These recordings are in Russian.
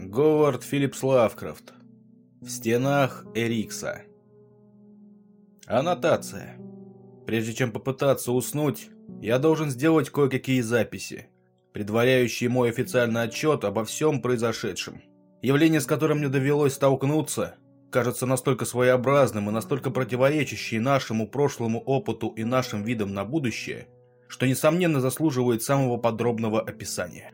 Говард Филлипс Лавкрафт. В стенах Эрикса. Аннотация. Прежде чем попытаться уснуть, я должен сделать кое-какие записи, предваряющие мой официальный отчет обо всем произошедшем. Явление, с которым мне довелось столкнуться, кажется настолько своеобразным и настолько противоречащим нашему прошлому опыту и нашим видам на будущее, что, несомненно, заслуживает самого подробного описания.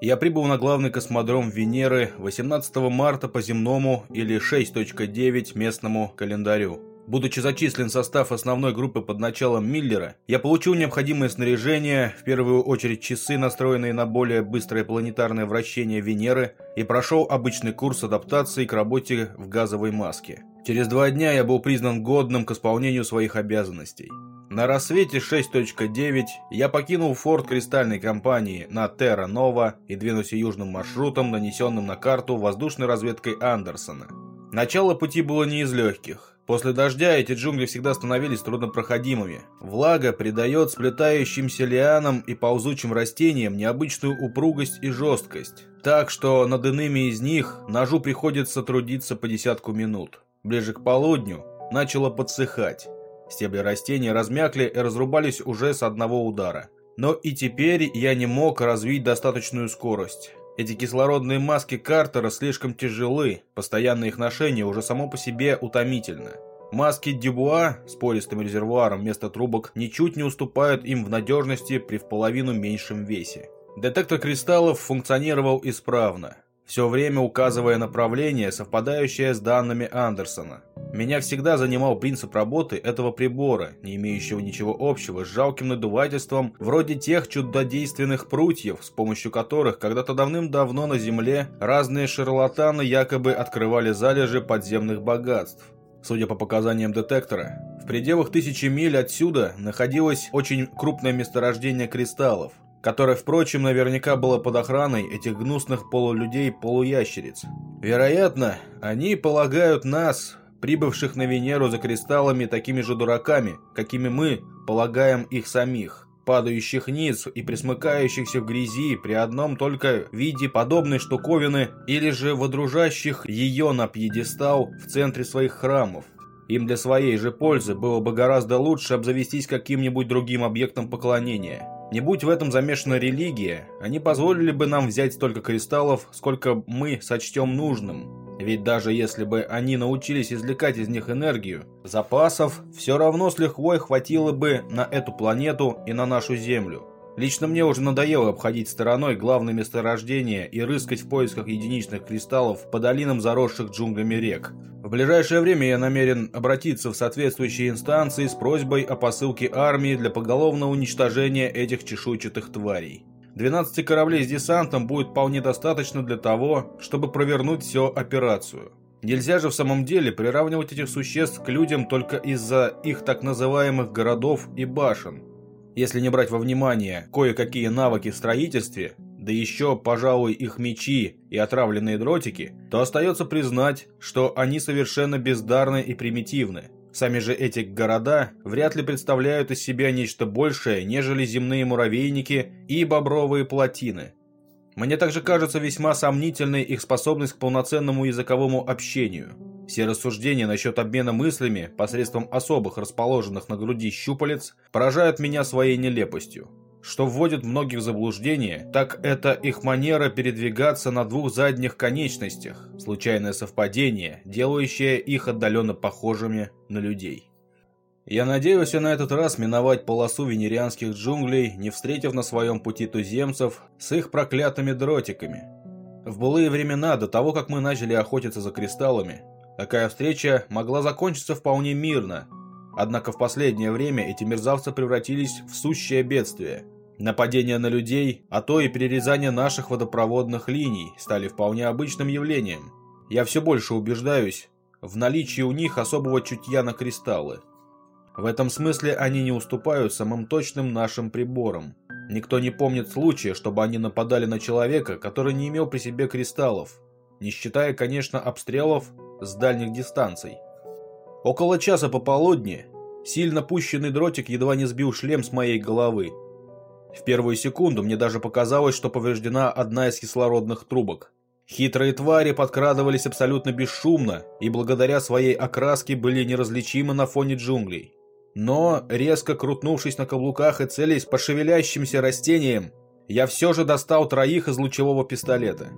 Я прибыл на главный космодром Венеры 18 марта по земному или 6.9 местному календарю. Будучи зачислен в состав основной группы под началом Миллера, я получил необходимое снаряжение, в первую очередь часы, настроенные на более быстрое планетарное вращение Венеры, и прошел обычный курс адаптации к работе в газовой маске. Через два дня я был признан годным к исполнению своих обязанностей. На рассвете 6.9 я покинул форт Кристальной компании на Терра Нова и двинулся южным маршрутом, нанесенным на карту воздушной разведкой Андерсона. Начало пути было не из легких. После дождя эти джунгли всегда становились труднопроходимыми. Влага придает сплетающимся лианам и ползучим растениям необычную упругость и жесткость. Так что над иными из них ножу приходится трудиться по десятку минут. Ближе к полудню начало подсыхать. Стебли растения размякли и разрубались уже с одного удара. Но и теперь я не мог развить достаточную скорость. Эти кислородные маски Картера слишком тяжелы, постоянное их ношение уже само по себе утомительно. Маски Дюбуа с пористым резервуаром вместо трубок ничуть не уступают им в надежности при в половину меньшем весе. Детектор кристаллов функционировал исправно все время указывая направление, совпадающее с данными Андерсона. Меня всегда занимал принцип работы этого прибора, не имеющего ничего общего с жалким надувательством, вроде тех чудодейственных прутьев, с помощью которых когда-то давным-давно на Земле разные шарлатаны якобы открывали залежи подземных богатств. Судя по показаниям детектора, в пределах тысячи миль отсюда находилось очень крупное месторождение кристаллов, которое, впрочем, наверняка было под охраной этих гнусных полулюдей-полуящериц. Вероятно, они полагают нас, прибывших на Венеру за кристаллами, такими же дураками, какими мы полагаем их самих, падающих ниц и присмыкающихся в грязи при одном только виде подобной штуковины или же водружащих ее на пьедестал в центре своих храмов. Им для своей же пользы было бы гораздо лучше обзавестись каким-нибудь другим объектом поклонения – не будь в этом замешана религия, они позволили бы нам взять столько кристаллов, сколько мы сочтем нужным. Ведь даже если бы они научились извлекать из них энергию, запасов все равно с лихвой хватило бы на эту планету и на нашу Землю. Лично мне уже надоело обходить стороной главные месторождения и рыскать в поисках единичных кристаллов по долинам заросших джунглями рек. В ближайшее время я намерен обратиться в соответствующие инстанции с просьбой о посылке армии для поголовного уничтожения этих чешуйчатых тварей. 12 кораблей с десантом будет вполне достаточно для того, чтобы провернуть всю операцию. Нельзя же в самом деле приравнивать этих существ к людям только из-за их так называемых городов и башен. Если не брать во внимание кое-какие навыки в строительстве, да еще, пожалуй, их мечи и отравленные дротики, то остается признать, что они совершенно бездарны и примитивны. Сами же эти города вряд ли представляют из себя нечто большее, нежели земные муравейники и бобровые плотины. Мне также кажется весьма сомнительной их способность к полноценному языковому общению – все рассуждения насчет обмена мыслями посредством особых расположенных на груди щупалец поражают меня своей нелепостью. Что вводит многих в заблуждение, так это их манера передвигаться на двух задних конечностях, случайное совпадение, делающее их отдаленно похожими на людей. Я надеюсь на этот раз миновать полосу венерианских джунглей, не встретив на своем пути туземцев с их проклятыми дротиками. В былые времена, до того, как мы начали охотиться за кристаллами, Такая встреча могла закончиться вполне мирно. Однако в последнее время эти мерзавцы превратились в сущее бедствие. Нападения на людей, а то и перерезание наших водопроводных линий стали вполне обычным явлением. Я все больше убеждаюсь в наличии у них особого чутья на кристаллы. В этом смысле они не уступают самым точным нашим приборам. Никто не помнит случая, чтобы они нападали на человека, который не имел при себе кристаллов. Не считая, конечно, обстрелов с дальних дистанций. Около часа пополудни сильно пущенный дротик едва не сбил шлем с моей головы. В первую секунду мне даже показалось, что повреждена одна из кислородных трубок. Хитрые твари подкрадывались абсолютно бесшумно и благодаря своей окраске были неразличимы на фоне джунглей. Но, резко крутнувшись на каблуках и целясь по шевелящимся растениям, я все же достал троих из лучевого пистолета.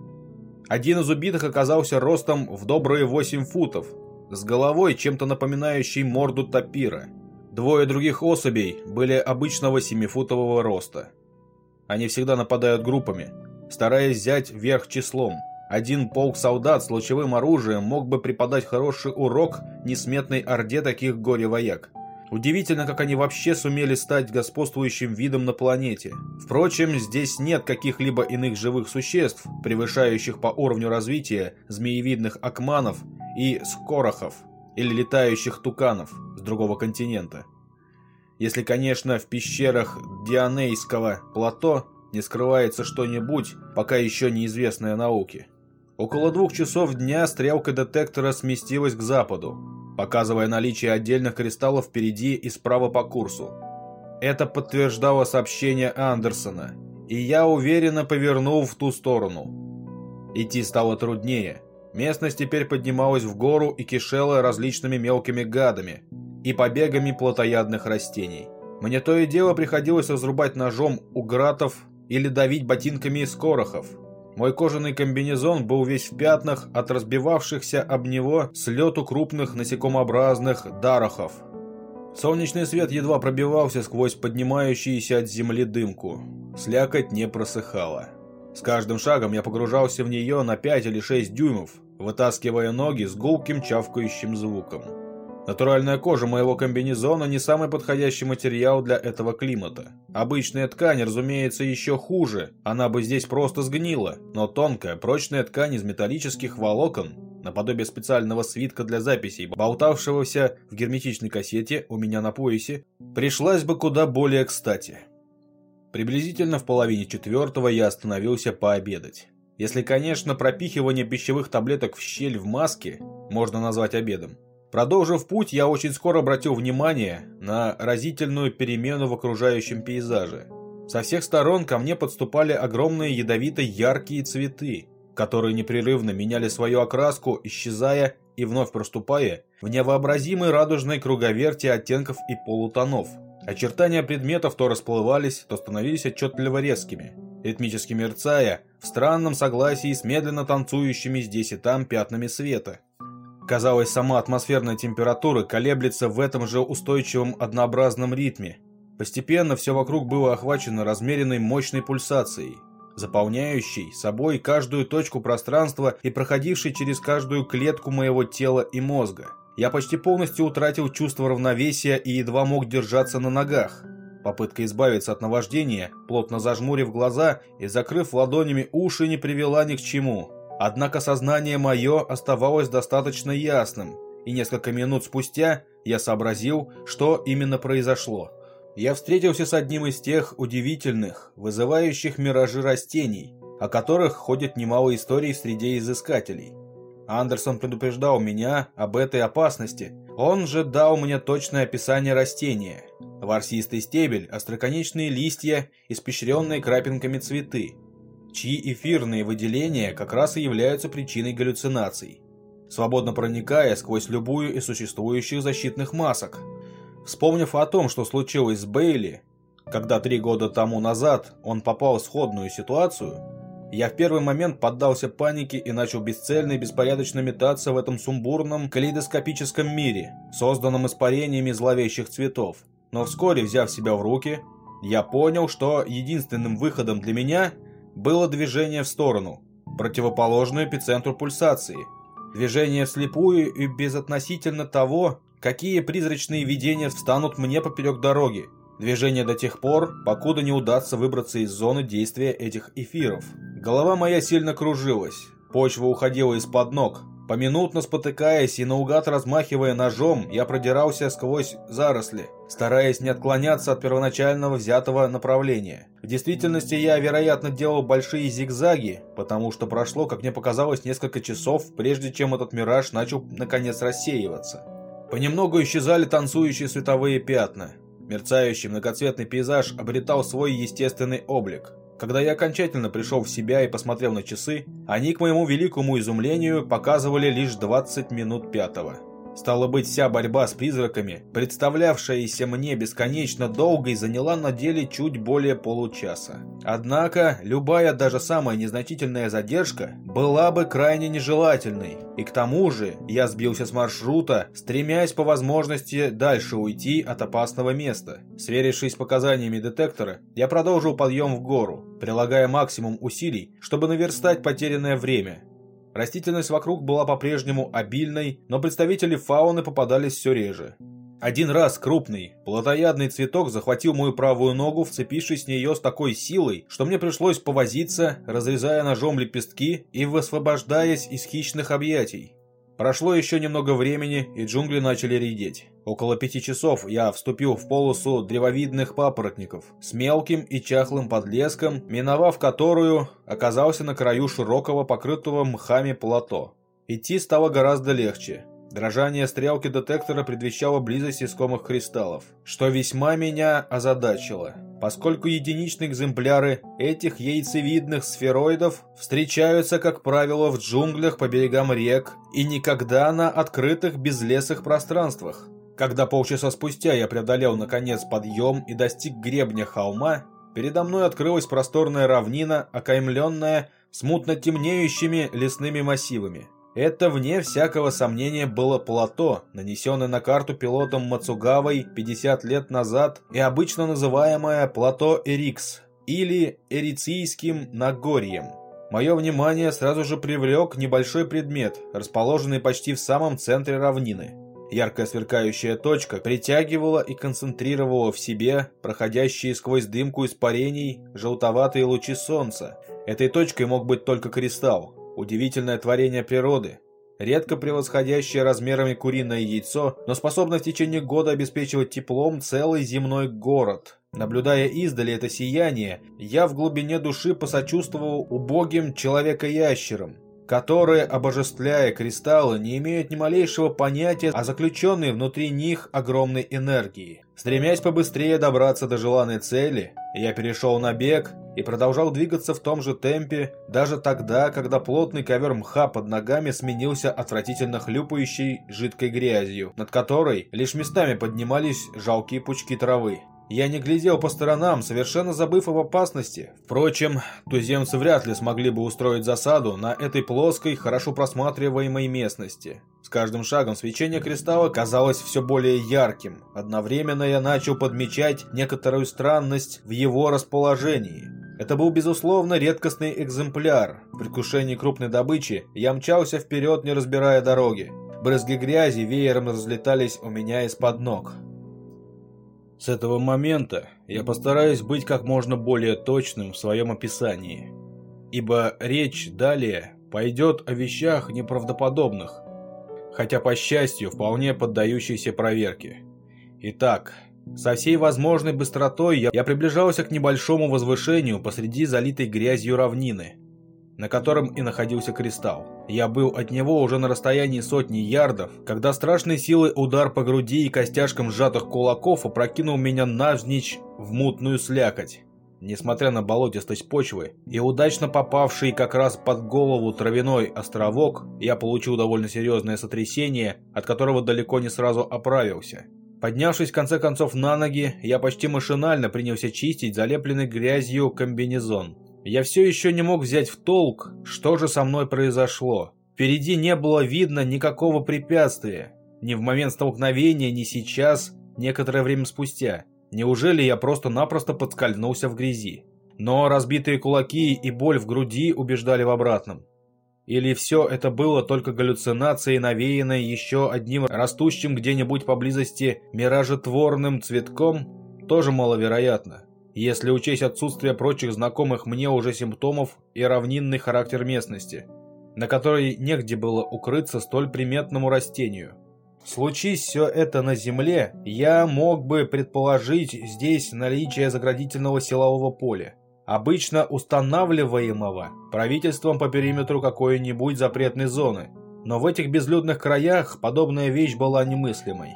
Один из убитых оказался ростом в добрые 8 футов, с головой, чем-то напоминающей морду тапира. Двое других особей были обычного 7-футового роста. Они всегда нападают группами, стараясь взять верх числом. Один полк солдат с лучевым оружием мог бы преподать хороший урок несметной орде таких горе-вояк. Удивительно, как они вообще сумели стать господствующим видом на планете. Впрочем, здесь нет каких-либо иных живых существ, превышающих по уровню развития змеевидных акманов и скорохов, или летающих туканов с другого континента. Если, конечно, в пещерах Дионейского плато не скрывается что-нибудь, пока еще неизвестное науке. Около двух часов дня стрелка детектора сместилась к западу, показывая наличие отдельных кристаллов впереди и справа по курсу. Это подтверждало сообщение Андерсона, и я уверенно повернул в ту сторону. Идти стало труднее. Местность теперь поднималась в гору и кишела различными мелкими гадами и побегами плотоядных растений. Мне то и дело приходилось разрубать ножом угратов или давить ботинками из корохов, мой кожаный комбинезон был весь в пятнах от разбивавшихся об него слету крупных насекомообразных дарохов. Солнечный свет едва пробивался сквозь поднимающуюся от земли дымку. Слякоть не просыхала. С каждым шагом я погружался в нее на 5 или 6 дюймов, вытаскивая ноги с гулким чавкающим звуком. Натуральная кожа моего комбинезона не самый подходящий материал для этого климата. Обычная ткань, разумеется, еще хуже, она бы здесь просто сгнила, но тонкая, прочная ткань из металлических волокон, наподобие специального свитка для записей, болтавшегося в герметичной кассете у меня на поясе, пришлась бы куда более кстати. Приблизительно в половине четвертого я остановился пообедать. Если, конечно, пропихивание пищевых таблеток в щель в маске можно назвать обедом. Продолжив путь, я очень скоро обратил внимание на разительную перемену в окружающем пейзаже. Со всех сторон ко мне подступали огромные ядовито-яркие цветы, которые непрерывно меняли свою окраску, исчезая и вновь проступая в невообразимой радужной круговерти оттенков и полутонов. Очертания предметов то расплывались, то становились отчетливо резкими, ритмически мерцая, в странном согласии с медленно танцующими здесь и там пятнами света. Казалось, сама атмосферная температура колеблется в этом же устойчивом однообразном ритме. Постепенно все вокруг было охвачено размеренной мощной пульсацией, заполняющей собой каждую точку пространства и проходившей через каждую клетку моего тела и мозга. Я почти полностью утратил чувство равновесия и едва мог держаться на ногах. Попытка избавиться от наваждения, плотно зажмурив глаза и закрыв ладонями уши, не привела ни к чему. Однако сознание мое оставалось достаточно ясным, и несколько минут спустя я сообразил, что именно произошло. Я встретился с одним из тех удивительных, вызывающих миражи растений, о которых ходит немало историй среди изыскателей. Андерсон предупреждал меня об этой опасности. Он же дал мне точное описание растения. Ворсистый стебель, остроконечные листья, испещренные крапинками цветы чьи эфирные выделения как раз и являются причиной галлюцинаций, свободно проникая сквозь любую из существующих защитных масок. Вспомнив о том, что случилось с Бейли, когда три года тому назад он попал в сходную ситуацию, я в первый момент поддался панике и начал бесцельно и беспорядочно метаться в этом сумбурном калейдоскопическом мире, созданном испарениями зловещих цветов. Но вскоре, взяв себя в руки, я понял, что единственным выходом для меня – было движение в сторону, противоположную эпицентру пульсации. Движение вслепую и безотносительно того, какие призрачные видения встанут мне поперек дороги. Движение до тех пор, покуда не удастся выбраться из зоны действия этих эфиров. Голова моя сильно кружилась, почва уходила из-под ног, Поминутно спотыкаясь и наугад размахивая ножом, я продирался сквозь заросли, стараясь не отклоняться от первоначального взятого направления. В действительности я, вероятно, делал большие зигзаги, потому что прошло, как мне показалось, несколько часов, прежде чем этот мираж начал наконец рассеиваться. Понемногу исчезали танцующие световые пятна. Мерцающий многоцветный пейзаж обретал свой естественный облик. Когда я окончательно пришел в себя и посмотрел на часы, они, к моему великому изумлению, показывали лишь 20 минут пятого. Стало быть, вся борьба с призраками, представлявшаяся мне бесконечно долгой, заняла на деле чуть более получаса. Однако, любая, даже самая незначительная задержка была бы крайне нежелательной. И к тому же, я сбился с маршрута, стремясь по возможности дальше уйти от опасного места. Сверившись с показаниями детектора, я продолжил подъем в гору, прилагая максимум усилий, чтобы наверстать потерянное время. Растительность вокруг была по-прежнему обильной, но представители фауны попадались все реже. Один раз крупный, плотоядный цветок захватил мою правую ногу, вцепившись в нее с такой силой, что мне пришлось повозиться, разрезая ножом лепестки и высвобождаясь из хищных объятий. Прошло еще немного времени, и джунгли начали редеть. Около пяти часов я вступил в полосу древовидных папоротников с мелким и чахлым подлеском, миновав которую оказался на краю широкого покрытого мхами плато. Идти стало гораздо легче. Дрожание стрелки детектора предвещало близость искомых кристаллов, что весьма меня озадачило, поскольку единичные экземпляры этих яйцевидных сфероидов встречаются, как правило, в джунглях по берегам рек и никогда на открытых безлесых пространствах. Когда полчаса спустя я преодолел наконец подъем и достиг гребня холма, передо мной открылась просторная равнина, окаймленная смутно темнеющими лесными массивами. Это, вне всякого сомнения, было плато, нанесенное на карту пилотом Мацугавой 50 лет назад и обычно называемое плато Эрикс или Эрицийским Нагорьем. Мое внимание сразу же привлек небольшой предмет, расположенный почти в самом центре равнины. Яркая сверкающая точка притягивала и концентрировала в себе проходящие сквозь дымку испарений желтоватые лучи солнца. Этой точкой мог быть только кристалл, Удивительное творение природы, редко превосходящее размерами куриное яйцо, но способное в течение года обеспечивать теплом целый земной город. Наблюдая издали это сияние, я в глубине души посочувствовал убогим человека-ящерам, которые, обожествляя кристаллы, не имеют ни малейшего понятия о заключенной внутри них огромной энергии. Стремясь побыстрее добраться до желанной цели, я перешел на бег и продолжал двигаться в том же темпе, даже тогда, когда плотный ковер мха под ногами сменился отвратительно хлюпающей жидкой грязью, над которой лишь местами поднимались жалкие пучки травы. Я не глядел по сторонам, совершенно забыв об опасности. Впрочем, туземцы вряд ли смогли бы устроить засаду на этой плоской, хорошо просматриваемой местности. С каждым шагом свечение кристалла казалось все более ярким. Одновременно я начал подмечать некоторую странность в его расположении. Это был, безусловно, редкостный экземпляр. В предвкушении крупной добычи я мчался вперед, не разбирая дороги. Брызги грязи веером разлетались у меня из-под ног. С этого момента я постараюсь быть как можно более точным в своем описании, ибо речь далее пойдет о вещах неправдоподобных, хотя, по счастью, вполне поддающейся проверке. Итак, со всей возможной быстротой я, я приближался к небольшому возвышению посреди залитой грязью равнины, на котором и находился кристалл. Я был от него уже на расстоянии сотни ярдов, когда страшной силой удар по груди и костяшкам сжатых кулаков опрокинул меня навзничь в мутную слякоть. Несмотря на болотистость почвы и удачно попавший как раз под голову травяной островок, я получил довольно серьезное сотрясение, от которого далеко не сразу оправился. Поднявшись в конце концов на ноги, я почти машинально принялся чистить залепленный грязью комбинезон. Я все еще не мог взять в толк, что же со мной произошло. Впереди не было видно никакого препятствия. Ни в момент столкновения, ни сейчас, некоторое время спустя. Неужели я просто-напросто подскользнулся в грязи? Но разбитые кулаки и боль в груди убеждали в обратном. Или все это было только галлюцинацией, навеянной еще одним растущим где-нибудь поблизости миражетворным цветком, тоже маловероятно, если учесть отсутствие прочих знакомых мне уже симптомов и равнинный характер местности, на которой негде было укрыться столь приметному растению. Случись все это на земле, я мог бы предположить здесь наличие заградительного силового поля обычно устанавливаемого правительством по периметру какой-нибудь запретной зоны. Но в этих безлюдных краях подобная вещь была немыслимой.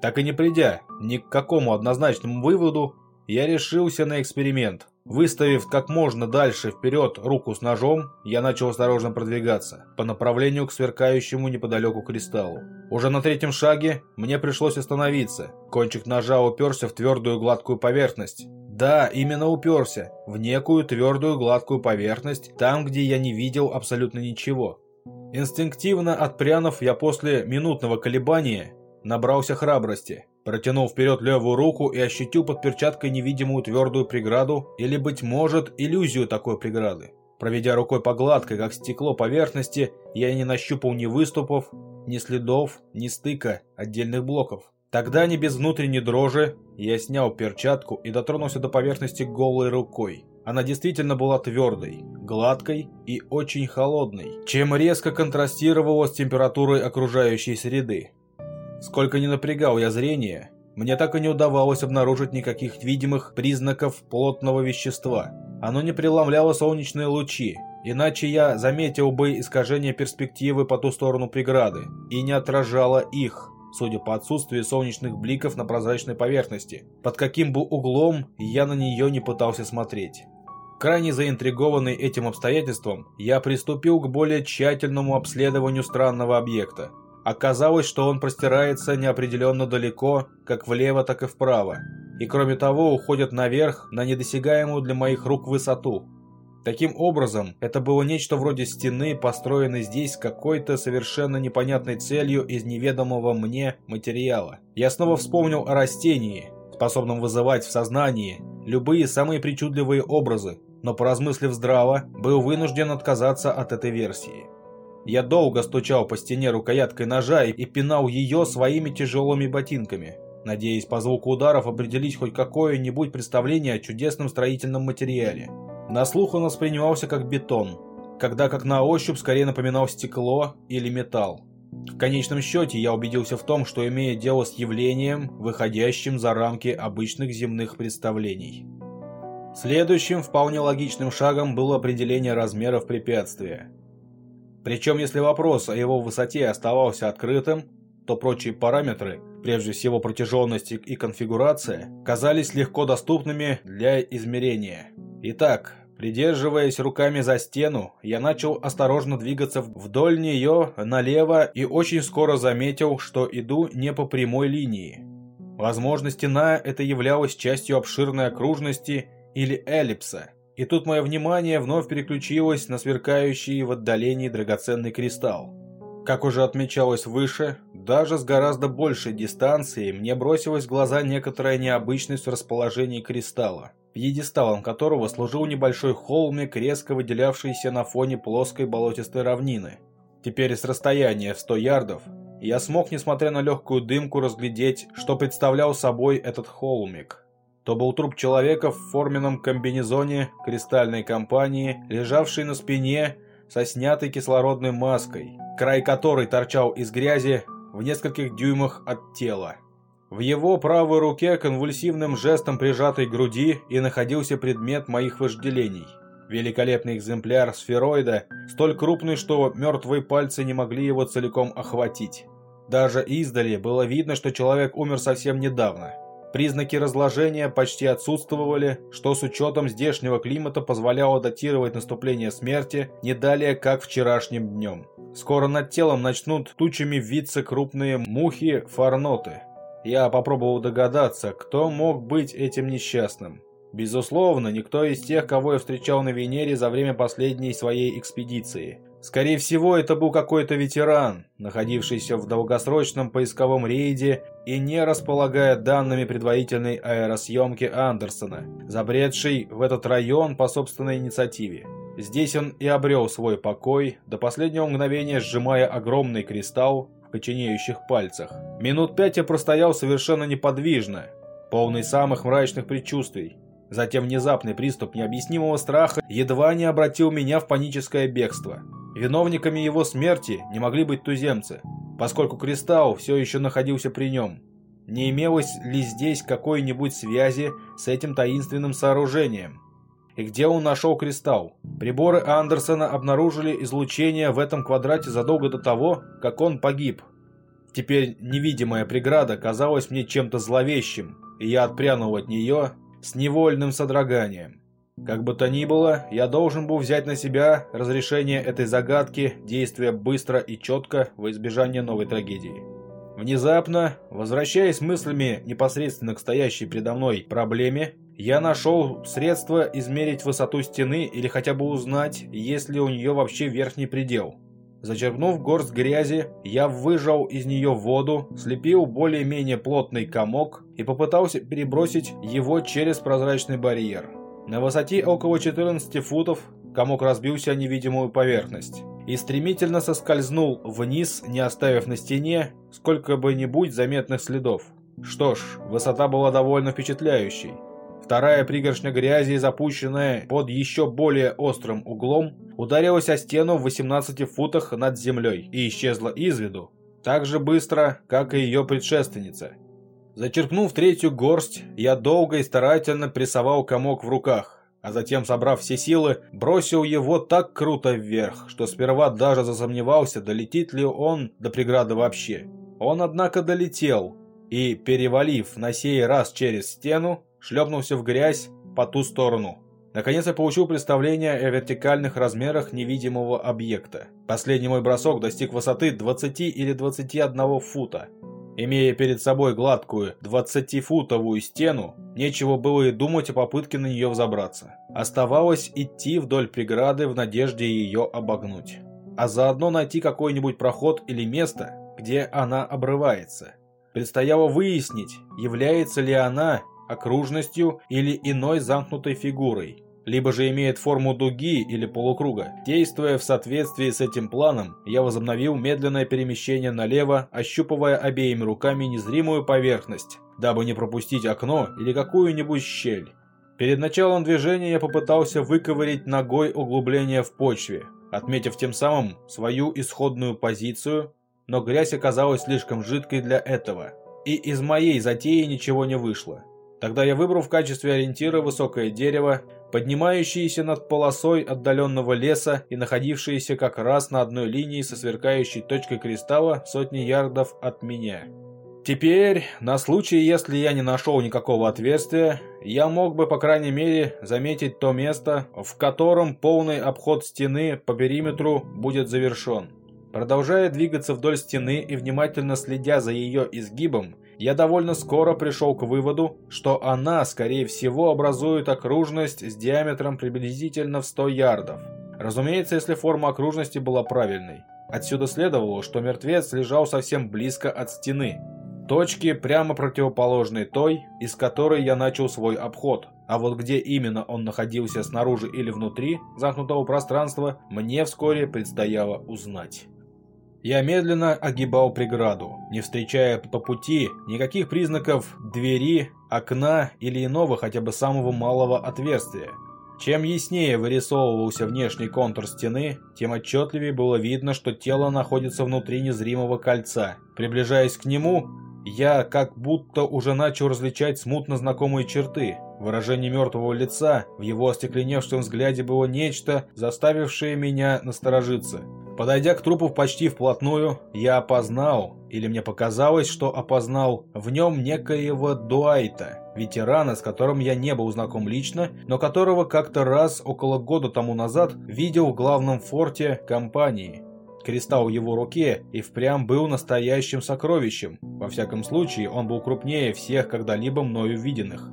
Так и не придя ни к какому однозначному выводу, я решился на эксперимент. Выставив как можно дальше вперед руку с ножом, я начал осторожно продвигаться по направлению к сверкающему неподалеку кристаллу. Уже на третьем шаге мне пришлось остановиться. Кончик ножа уперся в твердую гладкую поверхность. Да, именно уперся, в некую твердую гладкую поверхность, там, где я не видел абсолютно ничего. Инстинктивно отпрянув, я после минутного колебания набрался храбрости. Протянул вперед левую руку и ощутил под перчаткой невидимую твердую преграду или, быть может, иллюзию такой преграды. Проведя рукой по гладкой, как стекло, поверхности, я не нащупал ни выступов, ни следов, ни стыка отдельных блоков. Тогда, не без внутренней дрожи, я снял перчатку и дотронулся до поверхности голой рукой. Она действительно была твердой, гладкой и очень холодной, чем резко контрастировала с температурой окружающей среды. Сколько ни напрягал я зрение, мне так и не удавалось обнаружить никаких видимых признаков плотного вещества. Оно не преломляло солнечные лучи, иначе я заметил бы искажение перспективы по ту сторону преграды, и не отражало их, судя по отсутствию солнечных бликов на прозрачной поверхности, под каким бы углом я на нее не пытался смотреть. Крайне заинтригованный этим обстоятельством, я приступил к более тщательному обследованию странного объекта. Оказалось, что он простирается неопределенно далеко, как влево, так и вправо, и кроме того уходит наверх на недосягаемую для моих рук высоту. Таким образом, это было нечто вроде стены, построенной здесь какой-то совершенно непонятной целью из неведомого мне материала. Я снова вспомнил о растении, способном вызывать в сознании любые самые причудливые образы, но поразмыслив здраво, был вынужден отказаться от этой версии. Я долго стучал по стене рукояткой ножа и пинал ее своими тяжелыми ботинками, надеясь по звуку ударов определить хоть какое-нибудь представление о чудесном строительном материале. На слух он воспринимался как бетон, когда как на ощупь скорее напоминал стекло или металл. В конечном счете я убедился в том, что имею дело с явлением, выходящим за рамки обычных земных представлений. Следующим вполне логичным шагом было определение размеров препятствия. Причем, если вопрос о его высоте оставался открытым, то прочие параметры, прежде всего протяженность и конфигурация, казались легко доступными для измерения. Итак, придерживаясь руками за стену, я начал осторожно двигаться вдоль нее налево и очень скоро заметил, что иду не по прямой линии. Возможно, стена это являлась частью обширной окружности или эллипса – и тут мое внимание вновь переключилось на сверкающий в отдалении драгоценный кристалл. Как уже отмечалось выше, даже с гораздо большей дистанции мне бросилась в глаза некоторая необычность в расположении кристалла, пьедесталом которого служил небольшой холмик, резко выделявшийся на фоне плоской болотистой равнины. Теперь с расстояния в 100 ярдов я смог, несмотря на легкую дымку, разглядеть, что представлял собой этот холмик то был труп человека в форменном комбинезоне кристальной компании, лежавший на спине со снятой кислородной маской, край которой торчал из грязи в нескольких дюймах от тела. В его правой руке конвульсивным жестом прижатой груди и находился предмет моих вожделений. Великолепный экземпляр сфероида, столь крупный, что мертвые пальцы не могли его целиком охватить. Даже издали было видно, что человек умер совсем недавно. Признаки разложения почти отсутствовали, что с учетом здешнего климата позволяло датировать наступление смерти не далее, как вчерашним днем. Скоро над телом начнут тучами виться крупные мухи-фарноты. Я попробовал догадаться, кто мог быть этим несчастным. Безусловно, никто из тех, кого я встречал на Венере за время последней своей экспедиции. Скорее всего, это был какой-то ветеран, находившийся в долгосрочном поисковом рейде и не располагая данными предварительной аэросъемки Андерсона, забредший в этот район по собственной инициативе. Здесь он и обрел свой покой, до последнего мгновения сжимая огромный кристалл в коченеющих пальцах. Минут пять я простоял совершенно неподвижно, полный самых мрачных предчувствий. Затем внезапный приступ необъяснимого страха едва не обратил меня в паническое бегство. Виновниками его смерти не могли быть туземцы, поскольку кристалл все еще находился при нем. Не имелось ли здесь какой-нибудь связи с этим таинственным сооружением? И где он нашел кристалл? Приборы Андерсона обнаружили излучение в этом квадрате задолго до того, как он погиб. Теперь невидимая преграда казалась мне чем-то зловещим, и я отпрянул от нее с невольным содроганием. Как бы то ни было, я должен был взять на себя разрешение этой загадки, действуя быстро и четко во избежание новой трагедии. Внезапно, возвращаясь мыслями непосредственно к стоящей передо мной проблеме, я нашел средство измерить высоту стены или хотя бы узнать, есть ли у нее вообще верхний предел. Зачерпнув горсть грязи, я выжал из нее воду, слепил более-менее плотный комок и попытался перебросить его через прозрачный барьер. На высоте около 14 футов комок разбился о невидимую поверхность и стремительно соскользнул вниз, не оставив на стене сколько бы нибудь заметных следов. Что ж, высота была довольно впечатляющей. Вторая пригоршня грязи, запущенная под еще более острым углом, ударилась о стену в 18 футах над землей и исчезла из виду, так же быстро, как и ее предшественница. Зачерпнув третью горсть, я долго и старательно прессовал комок в руках, а затем, собрав все силы, бросил его так круто вверх, что сперва даже засомневался, долетит ли он до преграды вообще. Он, однако, долетел и, перевалив на сей раз через стену, шлепнулся в грязь по ту сторону. Наконец я получил представление о вертикальных размерах невидимого объекта. Последний мой бросок достиг высоты 20 или 21 фута. Имея перед собой гладкую 20-футовую стену, нечего было и думать о попытке на нее взобраться. Оставалось идти вдоль преграды в надежде ее обогнуть. А заодно найти какой-нибудь проход или место, где она обрывается. Предстояло выяснить, является ли она окружностью или иной замкнутой фигурой, либо же имеет форму дуги или полукруга. Действуя в соответствии с этим планом, я возобновил медленное перемещение налево, ощупывая обеими руками незримую поверхность, дабы не пропустить окно или какую-нибудь щель. Перед началом движения я попытался выковырить ногой углубление в почве, отметив тем самым свою исходную позицию, но грязь оказалась слишком жидкой для этого, и из моей затеи ничего не вышло. Тогда я выбрал в качестве ориентира высокое дерево, поднимающееся над полосой отдаленного леса и находившееся как раз на одной линии со сверкающей точкой кристалла сотни ярдов от меня. Теперь, на случай, если я не нашел никакого отверстия, я мог бы, по крайней мере, заметить то место, в котором полный обход стены по периметру будет завершен. Продолжая двигаться вдоль стены и внимательно следя за ее изгибом, я довольно скоро пришел к выводу, что она, скорее всего, образует окружность с диаметром приблизительно в 100 ярдов. Разумеется, если форма окружности была правильной. Отсюда следовало, что мертвец лежал совсем близко от стены. Точки прямо противоположной той, из которой я начал свой обход. А вот где именно он находился снаружи или внутри замкнутого пространства, мне вскоре предстояло узнать. Я медленно огибал преграду, не встречая по пути никаких признаков двери, окна или иного хотя бы самого малого отверстия. Чем яснее вырисовывался внешний контур стены, тем отчетливее было видно, что тело находится внутри незримого кольца. Приближаясь к нему, я как будто уже начал различать смутно знакомые черты. Выражение мертвого лица в его остекленевшем взгляде было нечто, заставившее меня насторожиться. Подойдя к трупу почти вплотную, я опознал, или мне показалось, что опознал в нем некоего Дуайта, ветерана, с которым я не был знаком лично, но которого как-то раз около года тому назад видел в главном форте компании. Кристалл в его руке и впрямь был настоящим сокровищем. Во всяком случае, он был крупнее всех когда-либо мною виденных.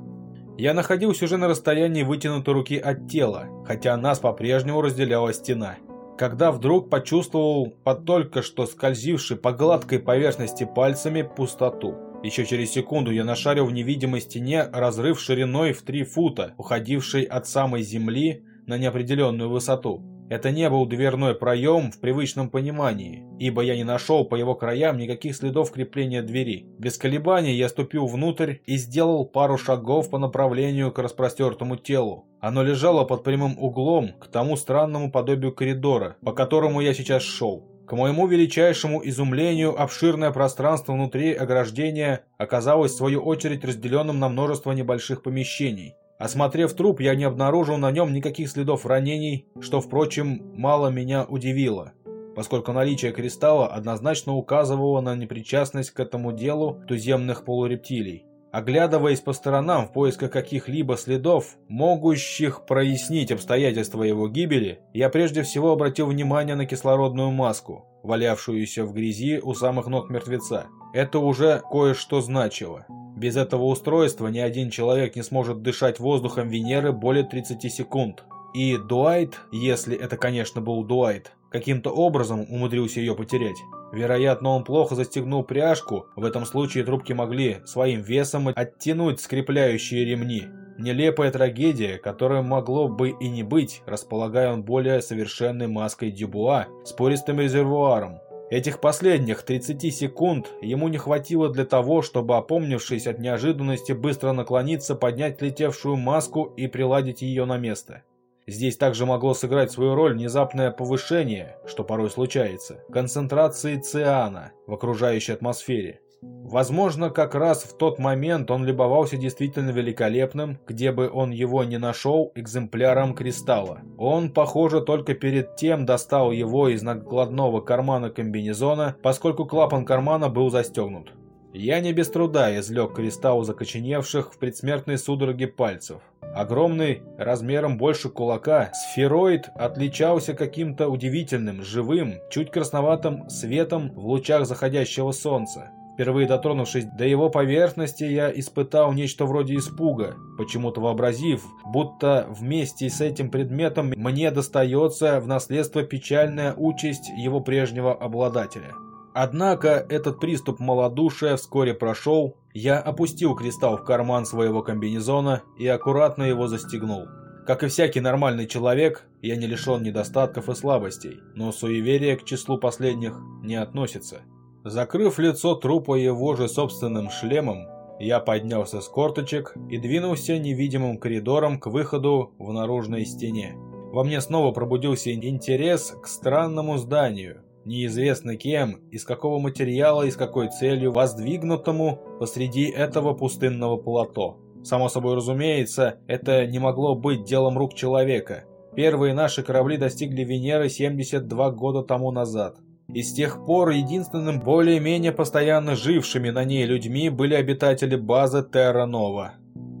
Я находился уже на расстоянии вытянутой руки от тела, хотя нас по-прежнему разделяла стена – когда вдруг почувствовал под только что скользившей по гладкой поверхности пальцами пустоту. Еще через секунду я нашарил в невидимой стене разрыв шириной в 3 фута, уходивший от самой земли на неопределенную высоту. Это не был дверной проем в привычном понимании, ибо я не нашел по его краям никаких следов крепления двери. Без колебаний я ступил внутрь и сделал пару шагов по направлению к распростертому телу. Оно лежало под прямым углом к тому странному подобию коридора, по которому я сейчас шел. К моему величайшему изумлению, обширное пространство внутри ограждения оказалось в свою очередь разделенным на множество небольших помещений. Осмотрев труп, я не обнаружил на нем никаких следов ранений, что, впрочем, мало меня удивило. поскольку наличие кристалла однозначно указывало на непричастность к этому делу туземных полурептилий. Оглядываясь по сторонам в поисках каких-либо следов, могущих прояснить обстоятельства его гибели, я прежде всего обратил внимание на кислородную маску, валявшуюся в грязи у самых ног мертвеца. Это уже кое-что значило. Без этого устройства ни один человек не сможет дышать воздухом Венеры более 30 секунд. И Дуайт, если это, конечно, был Дуайт, каким-то образом умудрился ее потерять. Вероятно, он плохо застегнул пряжку, в этом случае трубки могли своим весом оттянуть скрепляющие ремни. Нелепая трагедия, которая могло бы и не быть, располагая он более совершенной маской Дюбуа с пористым резервуаром. Этих последних 30 секунд ему не хватило для того, чтобы, опомнившись от неожиданности, быстро наклониться, поднять летевшую маску и приладить ее на место. Здесь также могло сыграть свою роль внезапное повышение, что порой случается, концентрации циана в окружающей атмосфере. Возможно, как раз в тот момент он любовался действительно великолепным, где бы он его ни нашел, экземпляром кристалла. Он, похоже, только перед тем достал его из накладного кармана комбинезона, поскольку клапан кармана был застегнут. Я не без труда извлек кристалл закоченевших в предсмертной судороге пальцев. Огромный, размером больше кулака, сфероид отличался каким-то удивительным, живым, чуть красноватым светом в лучах заходящего солнца. Впервые дотронувшись до его поверхности, я испытал нечто вроде испуга, почему-то вообразив, будто вместе с этим предметом мне достается в наследство печальная участь его прежнего обладателя. Однако этот приступ малодушия вскоре прошел, я опустил кристалл в карман своего комбинезона и аккуратно его застегнул. Как и всякий нормальный человек, я не лишен недостатков и слабостей, но суеверие к числу последних не относится. Закрыв лицо трупа его же собственным шлемом, я поднялся с корточек и двинулся невидимым коридором к выходу в наружной стене. Во мне снова пробудился интерес к странному зданию, неизвестно кем, из какого материала и с какой целью, воздвигнутому посреди этого пустынного плато. Само собой разумеется, это не могло быть делом рук человека. Первые наши корабли достигли Венеры 72 года тому назад. И с тех пор единственным более-менее постоянно жившими на ней людьми были обитатели базы Терра Нова.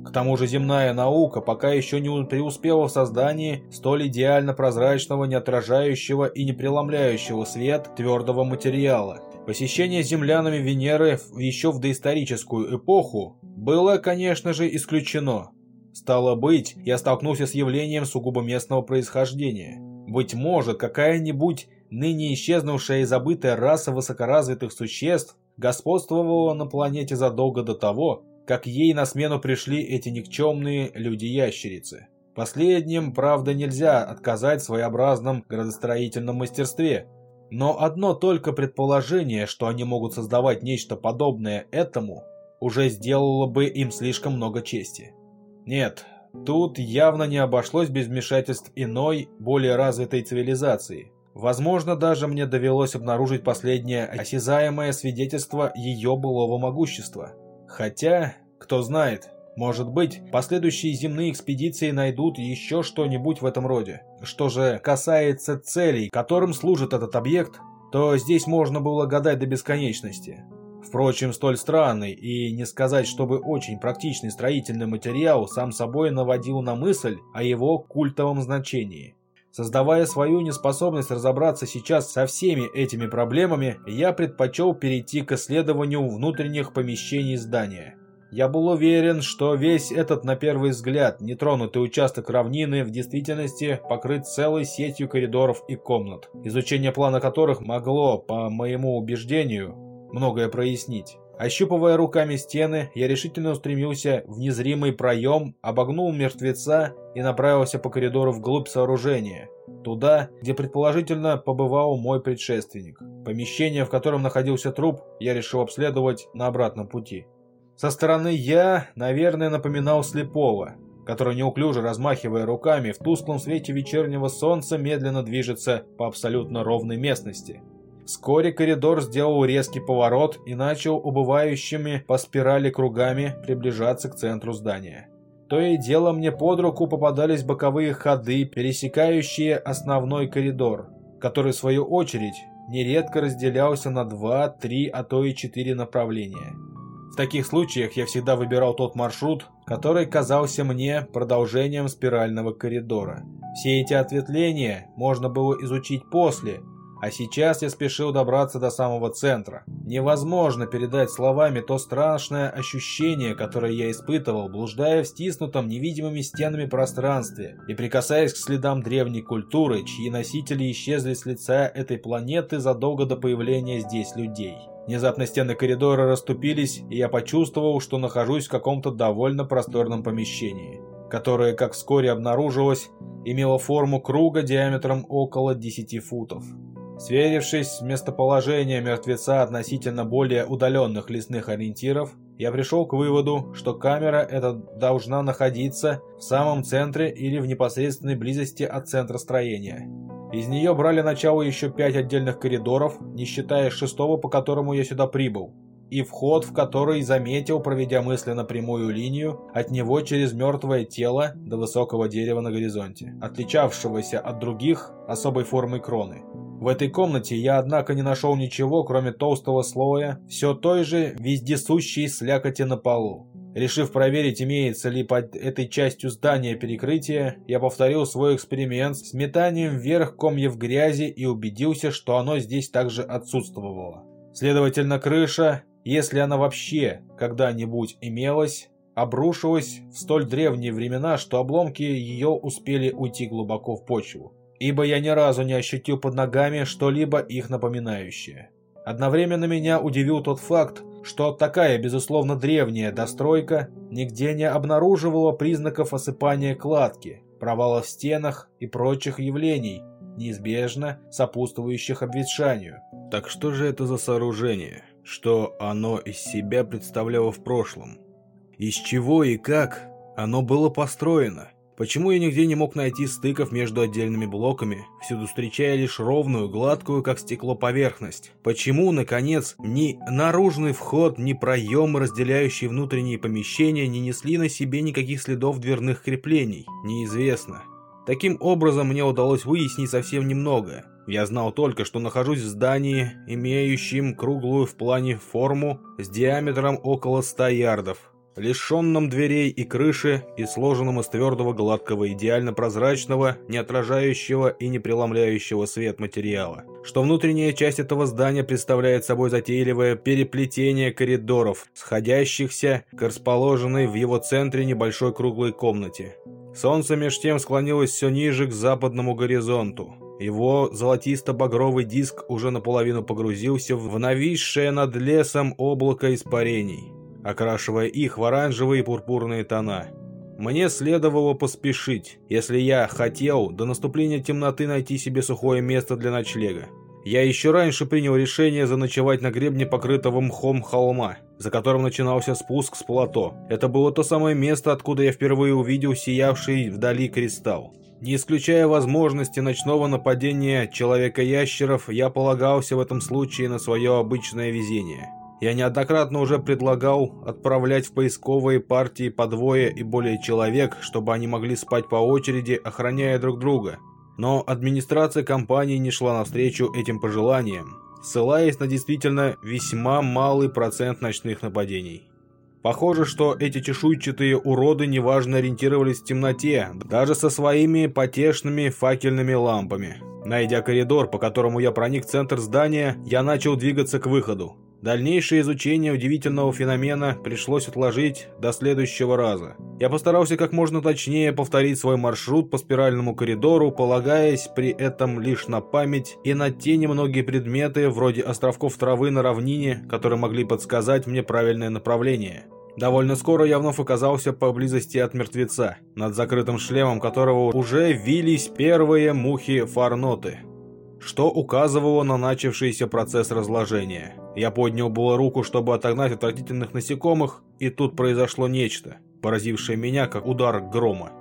К тому же земная наука пока еще не преуспела в создании столь идеально прозрачного, не отражающего и не преломляющего свет твердого материала. Посещение землянами Венеры еще в доисторическую эпоху было, конечно же, исключено. Стало быть, я столкнулся с явлением сугубо местного происхождения. Быть может, какая-нибудь ныне исчезнувшая и забытая раса высокоразвитых существ господствовала на планете задолго до того, как ей на смену пришли эти никчемные люди-ящерицы. Последним, правда, нельзя отказать в своеобразном градостроительном мастерстве. Но одно только предположение, что они могут создавать нечто подобное этому, уже сделало бы им слишком много чести. Нет, тут явно не обошлось без вмешательств иной, более развитой цивилизации. Возможно, даже мне довелось обнаружить последнее осязаемое свидетельство ее былого могущества. Хотя, кто знает, может быть, последующие земные экспедиции найдут еще что-нибудь в этом роде. Что же касается целей, которым служит этот объект, то здесь можно было гадать до бесконечности. Впрочем, столь странный и, не сказать, чтобы очень практичный строительный материал сам собой наводил на мысль о его культовом значении. Создавая свою неспособность разобраться сейчас со всеми этими проблемами, я предпочел перейти к исследованию внутренних помещений здания. Я был уверен, что весь этот, на первый взгляд, нетронутый участок равнины в действительности покрыт целой сетью коридоров и комнат, изучение плана которых могло, по моему убеждению, многое прояснить. Ощупывая руками стены, я решительно устремился в незримый проем, обогнул мертвеца и направился по коридору вглубь сооружения, туда, где предположительно побывал мой предшественник. Помещение, в котором находился труп, я решил обследовать на обратном пути. Со стороны я, наверное, напоминал слепого, который неуклюже размахивая руками в тусклом свете вечернего солнца медленно движется по абсолютно ровной местности. Вскоре коридор сделал резкий поворот и начал убывающими по спирали кругами приближаться к центру здания. То и дело мне под руку попадались боковые ходы, пересекающие основной коридор. который в свою очередь нередко разделялся на два, три, а то и четыре направления. В таких случаях я всегда выбирал тот маршрут, который казался мне продолжением спирального коридора. Все эти ответвления можно было изучить после, а сейчас я спешил добраться до самого центра. Невозможно передать словами то страшное ощущение, которое я испытывал, блуждая в стиснутом невидимыми стенами пространстве и прикасаясь к следам древней культуры, чьи носители исчезли с лица этой планеты задолго до появления здесь людей. Внезапно стены коридора расступились, и я почувствовал, что нахожусь в каком-то довольно просторном помещении, которое, как вскоре обнаружилось, имело форму круга диаметром около 10 футов. Сверившись с местоположением мертвеца относительно более удаленных лесных ориентиров, я пришел к выводу, что камера эта должна находиться в самом центре или в непосредственной близости от центра строения. Из нее брали начало еще пять отдельных коридоров, не считая шестого, по которому я сюда прибыл, и вход в который заметил, проведя мысленно прямую линию от него через мертвое тело до высокого дерева на горизонте, отличавшегося от других особой формой кроны. В этой комнате я, однако, не нашел ничего, кроме толстого слоя, все той же вездесущей слякоти на полу. Решив проверить, имеется ли под этой частью здания перекрытие, я повторил свой эксперимент с метанием вверх комьев грязи и убедился, что оно здесь также отсутствовало. Следовательно, крыша, если она вообще когда-нибудь имелась, обрушилась в столь древние времена, что обломки ее успели уйти глубоко в почву ибо я ни разу не ощутил под ногами что-либо их напоминающее. Одновременно меня удивил тот факт, что такая, безусловно, древняя достройка нигде не обнаруживала признаков осыпания кладки, провала в стенах и прочих явлений, неизбежно сопутствующих обветшанию. Так что же это за сооружение? Что оно из себя представляло в прошлом? Из чего и как оно было построено? Почему я нигде не мог найти стыков между отдельными блоками, всюду встречая лишь ровную, гладкую, как стекло, поверхность? Почему, наконец, ни наружный вход, ни проемы, разделяющие внутренние помещения, не несли на себе никаких следов дверных креплений? Неизвестно. Таким образом, мне удалось выяснить совсем немного. Я знал только, что нахожусь в здании, имеющем круглую в плане форму с диаметром около 100 ярдов лишенном дверей и крыши и сложенном из твердого, гладкого, идеально прозрачного, не отражающего и не преломляющего свет материала. Что внутренняя часть этого здания представляет собой затейливое переплетение коридоров, сходящихся к расположенной в его центре небольшой круглой комнате. Солнце меж тем склонилось все ниже к западному горизонту. Его золотисто-багровый диск уже наполовину погрузился в нависшее над лесом облако испарений окрашивая их в оранжевые и пурпурные тона. Мне следовало поспешить, если я хотел до наступления темноты найти себе сухое место для ночлега. Я еще раньше принял решение заночевать на гребне покрытого мхом холма, за которым начинался спуск с плато. Это было то самое место, откуда я впервые увидел сиявший вдали кристалл. Не исключая возможности ночного нападения человека-ящеров, я полагался в этом случае на свое обычное везение. Я неоднократно уже предлагал отправлять в поисковые партии по двое и более человек, чтобы они могли спать по очереди, охраняя друг друга. Но администрация компании не шла навстречу этим пожеланиям, ссылаясь на действительно весьма малый процент ночных нападений. Похоже, что эти чешуйчатые уроды неважно ориентировались в темноте, даже со своими потешными факельными лампами. Найдя коридор, по которому я проник в центр здания, я начал двигаться к выходу. Дальнейшее изучение удивительного феномена пришлось отложить до следующего раза. Я постарался как можно точнее повторить свой маршрут по спиральному коридору, полагаясь при этом лишь на память и на те немногие предметы, вроде островков травы на равнине, которые могли подсказать мне правильное направление. Довольно скоро я вновь оказался поблизости от мертвеца, над закрытым шлемом которого уже вились первые мухи-фарноты что указывало на начавшийся процесс разложения. Я поднял было руку, чтобы отогнать отвратительных насекомых, и тут произошло нечто, поразившее меня, как удар грома.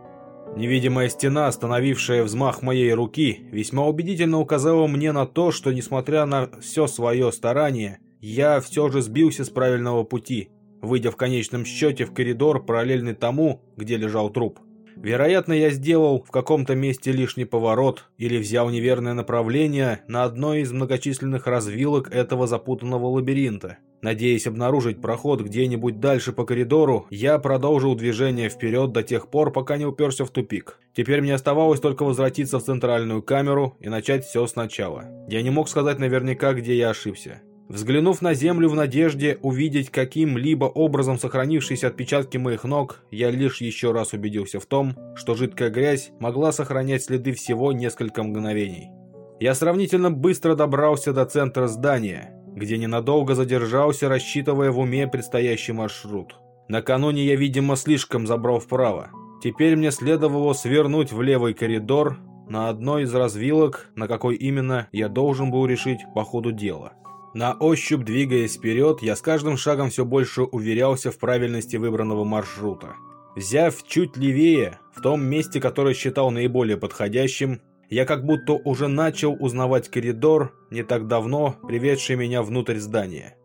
Невидимая стена, остановившая взмах моей руки, весьма убедительно указала мне на то, что, несмотря на все свое старание, я все же сбился с правильного пути, выйдя в конечном счете в коридор, параллельный тому, где лежал труп. Вероятно, я сделал в каком-то месте лишний поворот или взял неверное направление на одной из многочисленных развилок этого запутанного лабиринта. Надеясь обнаружить проход где-нибудь дальше по коридору, я продолжил движение вперед до тех пор, пока не уперся в тупик. Теперь мне оставалось только возвратиться в центральную камеру и начать все сначала. Я не мог сказать наверняка, где я ошибся. Взглянув на землю в надежде увидеть каким-либо образом сохранившиеся отпечатки моих ног, я лишь еще раз убедился в том, что жидкая грязь могла сохранять следы всего несколько мгновений. Я сравнительно быстро добрался до центра здания, где ненадолго задержался, рассчитывая в уме предстоящий маршрут. Накануне я, видимо, слишком забрал вправо. Теперь мне следовало свернуть в левый коридор на одной из развилок, на какой именно я должен был решить по ходу дела. На ощупь двигаясь вперед, я с каждым шагом все больше уверялся в правильности выбранного маршрута. Взяв чуть левее, в том месте, которое считал наиболее подходящим, я как будто уже начал узнавать коридор, не так давно приведший меня внутрь здания.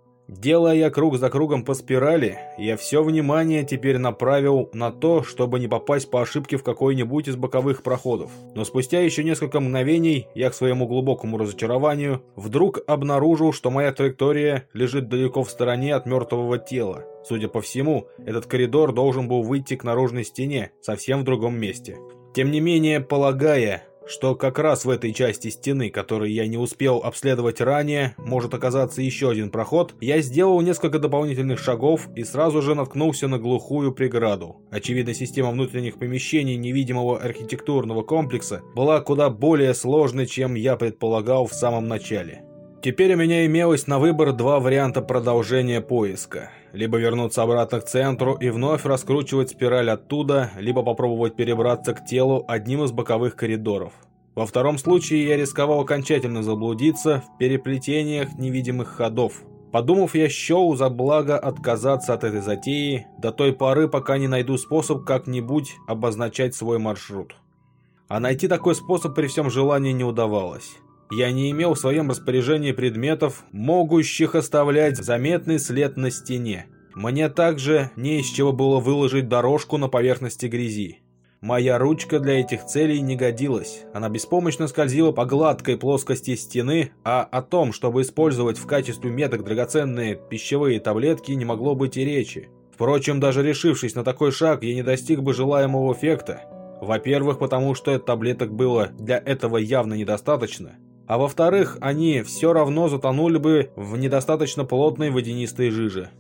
Делая круг за кругом по спирали, я все внимание теперь направил на то, чтобы не попасть по ошибке в какой-нибудь из боковых проходов. Но спустя еще несколько мгновений, я к своему глубокому разочарованию, вдруг обнаружил, что моя траектория лежит далеко в стороне от мертвого тела. Судя по всему, этот коридор должен был выйти к наружной стене, совсем в другом месте. Тем не менее, полагая, что как раз в этой части стены, которую я не успел обследовать ранее, может оказаться еще один проход, я сделал несколько дополнительных шагов и сразу же наткнулся на глухую преграду. Очевидно, система внутренних помещений невидимого архитектурного комплекса была куда более сложной, чем я предполагал в самом начале. Теперь у меня имелось на выбор два варианта продолжения поиска. Либо вернуться обратно к центру и вновь раскручивать спираль оттуда, либо попробовать перебраться к телу одним из боковых коридоров. Во втором случае я рисковал окончательно заблудиться в переплетениях невидимых ходов. Подумав, я счел за благо отказаться от этой затеи до той поры, пока не найду способ как-нибудь обозначать свой маршрут. А найти такой способ при всем желании не удавалось я не имел в своем распоряжении предметов, могущих оставлять заметный след на стене. Мне также не из чего было выложить дорожку на поверхности грязи. Моя ручка для этих целей не годилась. Она беспомощно скользила по гладкой плоскости стены, а о том, чтобы использовать в качестве меток драгоценные пищевые таблетки, не могло быть и речи. Впрочем, даже решившись на такой шаг, я не достиг бы желаемого эффекта. Во-первых, потому что таблеток было для этого явно недостаточно. А во-вторых, они все равно затонули бы в недостаточно плотной водянистой жиже.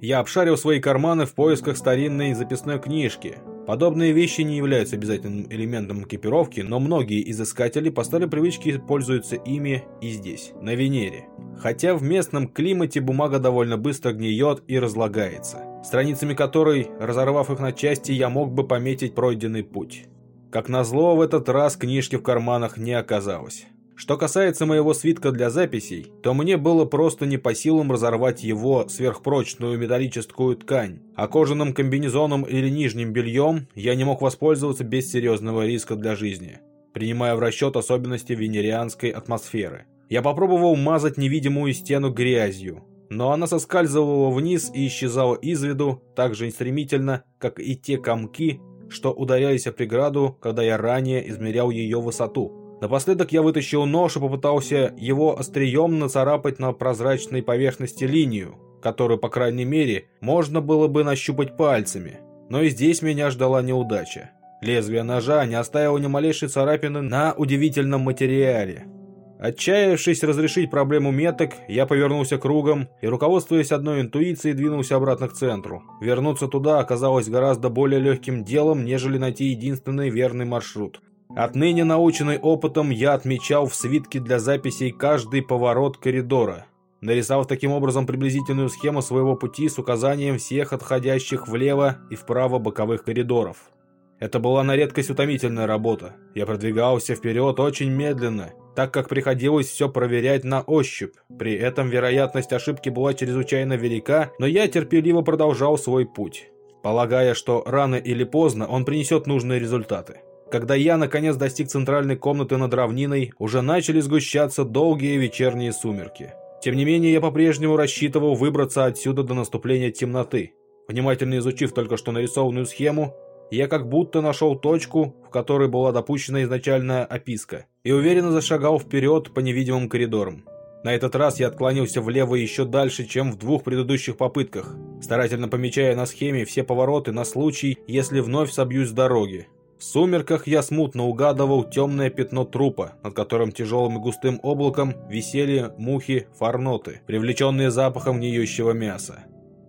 Я обшарил свои карманы в поисках старинной записной книжки. Подобные вещи не являются обязательным элементом экипировки, но многие изыскатели по старой привычке пользуются ими и здесь, на Венере. Хотя в местном климате бумага довольно быстро гниет и разлагается, страницами которой, разорвав их на части, я мог бы пометить пройденный путь. Как назло, в этот раз книжки в карманах не оказалось. Что касается моего свитка для записей, то мне было просто не по силам разорвать его сверхпрочную металлическую ткань, а кожаным комбинезоном или нижним бельем я не мог воспользоваться без серьезного риска для жизни, принимая в расчет особенности венерианской атмосферы. Я попробовал мазать невидимую стену грязью, но она соскальзывала вниз и исчезала из виду так же стремительно, как и те комки, что ударялись о преграду, когда я ранее измерял ее высоту. Напоследок я вытащил нож и попытался его острием нацарапать на прозрачной поверхности линию, которую, по крайней мере, можно было бы нащупать пальцами. Но и здесь меня ждала неудача. Лезвие ножа не оставило ни малейшей царапины на удивительном материале. Отчаявшись разрешить проблему меток, я повернулся кругом и, руководствуясь одной интуицией, двинулся обратно к центру. Вернуться туда оказалось гораздо более легким делом, нежели найти единственный верный маршрут. Отныне наученный опытом, я отмечал в свитке для записей каждый поворот коридора, нарисовав таким образом приблизительную схему своего пути с указанием всех отходящих влево и вправо боковых коридоров. Это была на редкость утомительная работа. Я продвигался вперед очень медленно, так как приходилось все проверять на ощупь. При этом вероятность ошибки была чрезвычайно велика, но я терпеливо продолжал свой путь, полагая, что рано или поздно он принесет нужные результаты. Когда я, наконец, достиг центральной комнаты над равниной, уже начали сгущаться долгие вечерние сумерки. Тем не менее, я по-прежнему рассчитывал выбраться отсюда до наступления темноты. Внимательно изучив только что нарисованную схему, Я как будто нашел точку, в которой была допущена изначальная описка, и уверенно зашагал вперед по невидимым коридорам. На этот раз я отклонился влево еще дальше, чем в двух предыдущих попытках, старательно помечая на схеме все повороты на случай, если вновь собьюсь с дороги. В сумерках я смутно угадывал темное пятно трупа, над которым тяжелым и густым облаком висели мухи-фарноты, привлеченные запахом гниющего мяса.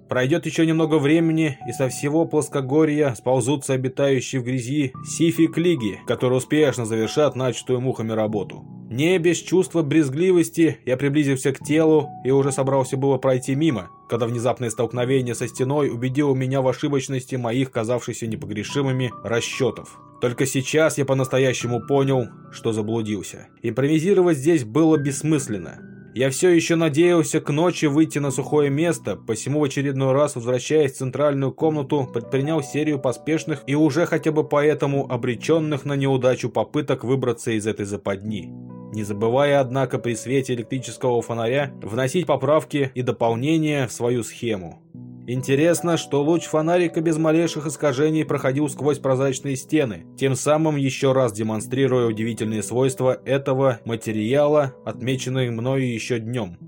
Пройдет еще немного времени, и со всего плоскогорья сползутся обитающие в грязи сифи-клиги, которые успешно завершат начатую мухами работу. Не без чувства брезгливости я приблизился к телу и уже собрался было пройти мимо, когда внезапное столкновение со стеной убедило меня в ошибочности моих казавшихся непогрешимыми расчетов. Только сейчас я по-настоящему понял, что заблудился. Импровизировать здесь было бессмысленно. Я все еще надеялся к ночи выйти на сухое место, посему в очередной раз, возвращаясь в центральную комнату, предпринял серию поспешных и уже хотя бы поэтому обреченных на неудачу попыток выбраться из этой западни. Не забывая, однако, при свете электрического фонаря вносить поправки и дополнения в свою схему. Интересно, что луч фонарика без малейших искажений проходил сквозь прозрачные стены, тем самым еще раз демонстрируя удивительные свойства этого материала, отмеченные мною еще днем.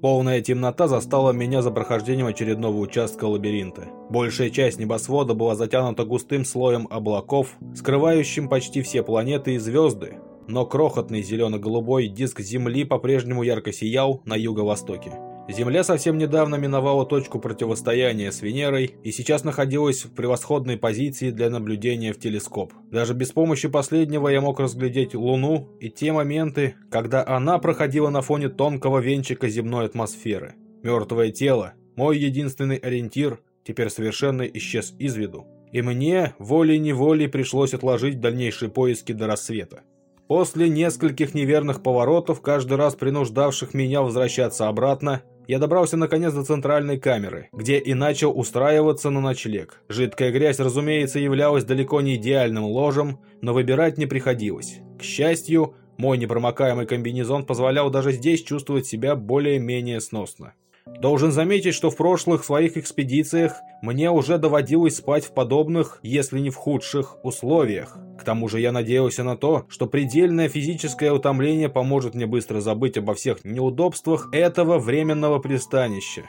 Полная темнота застала меня за прохождением очередного участка лабиринта. Большая часть небосвода была затянута густым слоем облаков, скрывающим почти все планеты и звезды, но крохотный зелено-голубой диск Земли по-прежнему ярко сиял на юго-востоке. Земля совсем недавно миновала точку противостояния с Венерой и сейчас находилась в превосходной позиции для наблюдения в телескоп. Даже без помощи последнего я мог разглядеть Луну и те моменты, когда она проходила на фоне тонкого венчика земной атмосферы. Мертвое тело, мой единственный ориентир, теперь совершенно исчез из виду. И мне волей-неволей пришлось отложить дальнейшие поиски до рассвета. После нескольких неверных поворотов, каждый раз принуждавших меня возвращаться обратно, я добрался наконец до центральной камеры, где и начал устраиваться на ночлег. Жидкая грязь, разумеется, являлась далеко не идеальным ложем, но выбирать не приходилось. К счастью, мой непромокаемый комбинезон позволял даже здесь чувствовать себя более-менее сносно. Должен заметить, что в прошлых своих экспедициях мне уже доводилось спать в подобных, если не в худших, условиях. К тому же я надеялся на то, что предельное физическое утомление поможет мне быстро забыть обо всех неудобствах этого временного пристанища.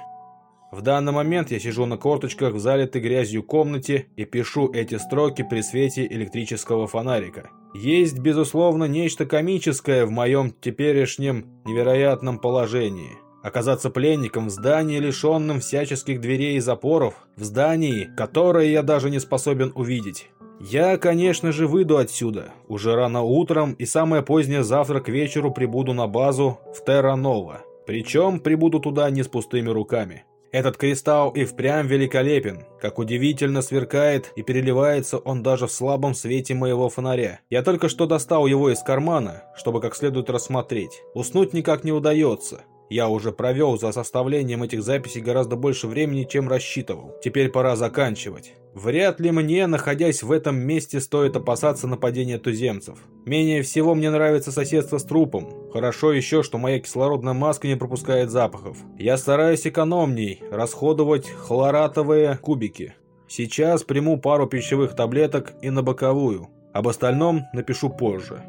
В данный момент я сижу на корточках в залитой грязью комнате и пишу эти строки при свете электрического фонарика. Есть, безусловно, нечто комическое в моем теперешнем невероятном положении. Оказаться пленником в здании, лишенном всяческих дверей и запоров, в здании, которое я даже не способен увидеть. Я, конечно же, выйду отсюда. Уже рано утром и самое позднее завтра к вечеру прибуду на базу в Терранова. Причем прибуду туда не с пустыми руками. Этот кристалл и впрямь великолепен. Как удивительно сверкает и переливается он даже в слабом свете моего фонаря. Я только что достал его из кармана, чтобы как следует рассмотреть. Уснуть никак не удается. Я уже провел за составлением этих записей гораздо больше времени, чем рассчитывал. Теперь пора заканчивать. Вряд ли мне, находясь в этом месте, стоит опасаться нападения туземцев. Менее всего мне нравится соседство с трупом. Хорошо еще, что моя кислородная маска не пропускает запахов. Я стараюсь экономней расходовать хлоратовые кубики. Сейчас приму пару пищевых таблеток и на боковую. Об остальном напишу позже.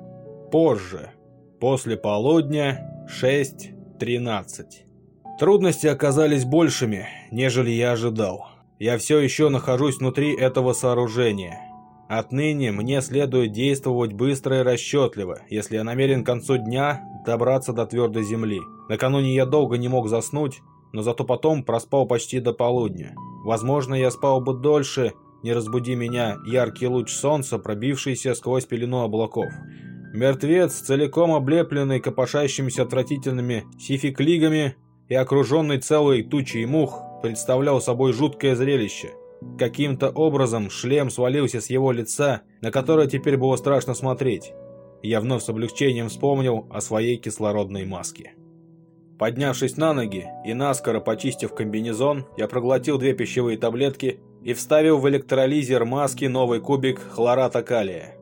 Позже. После полудня 6 13. Трудности оказались большими, нежели я ожидал. Я все еще нахожусь внутри этого сооружения. Отныне мне следует действовать быстро и расчетливо, если я намерен к концу дня добраться до твердой земли. Накануне я долго не мог заснуть, но зато потом проспал почти до полудня. Возможно, я спал бы дольше, не разбуди меня яркий луч солнца, пробившийся сквозь пелену облаков. Мертвец, целиком облепленный копошащимися отвратительными сификлигами и окруженный целой тучей мух, представлял собой жуткое зрелище. Каким-то образом шлем свалился с его лица, на которое теперь было страшно смотреть. Я вновь с облегчением вспомнил о своей кислородной маске. Поднявшись на ноги и наскоро почистив комбинезон, я проглотил две пищевые таблетки и вставил в электролизер маски новый кубик хлората калия.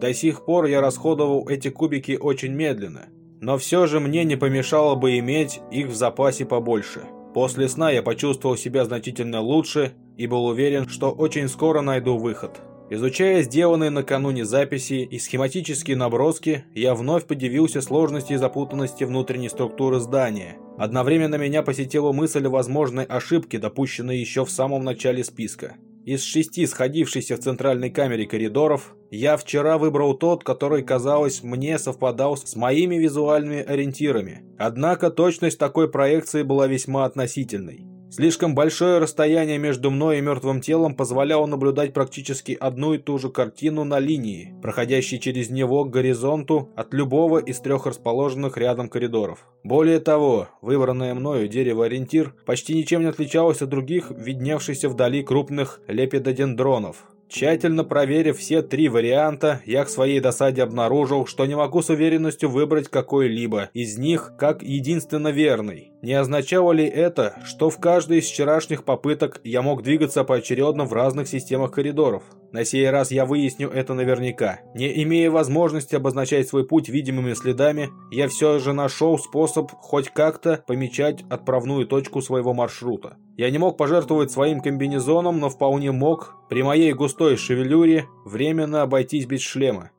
До сих пор я расходовал эти кубики очень медленно, но все же мне не помешало бы иметь их в запасе побольше. После сна я почувствовал себя значительно лучше и был уверен, что очень скоро найду выход. Изучая сделанные накануне записи и схематические наброски, я вновь подивился сложности и запутанности внутренней структуры здания. Одновременно меня посетила мысль о возможной ошибке, допущенной еще в самом начале списка. Из шести сходившихся в центральной камере коридоров, я вчера выбрал тот, который, казалось, мне совпадал с моими визуальными ориентирами. Однако точность такой проекции была весьма относительной. Слишком большое расстояние между мной и мертвым телом позволяло наблюдать практически одну и ту же картину на линии, проходящей через него к горизонту от любого из трех расположенных рядом коридоров. Более того, выбранное мною дерево-ориентир почти ничем не отличалось от других видневшихся вдали крупных лепидодендронов. Тщательно проверив все три варианта, я к своей досаде обнаружил, что не могу с уверенностью выбрать какой-либо из них как единственно верный. Не означало ли это, что в каждой из вчерашних попыток я мог двигаться поочередно в разных системах коридоров? На сей раз я выясню это наверняка. Не имея возможности обозначать свой путь видимыми следами, я все же нашел способ хоть как-то помечать отправную точку своего маршрута. Я не мог пожертвовать своим комбинезоном, но вполне мог, при моей густой шевелюре, временно обойтись без шлема.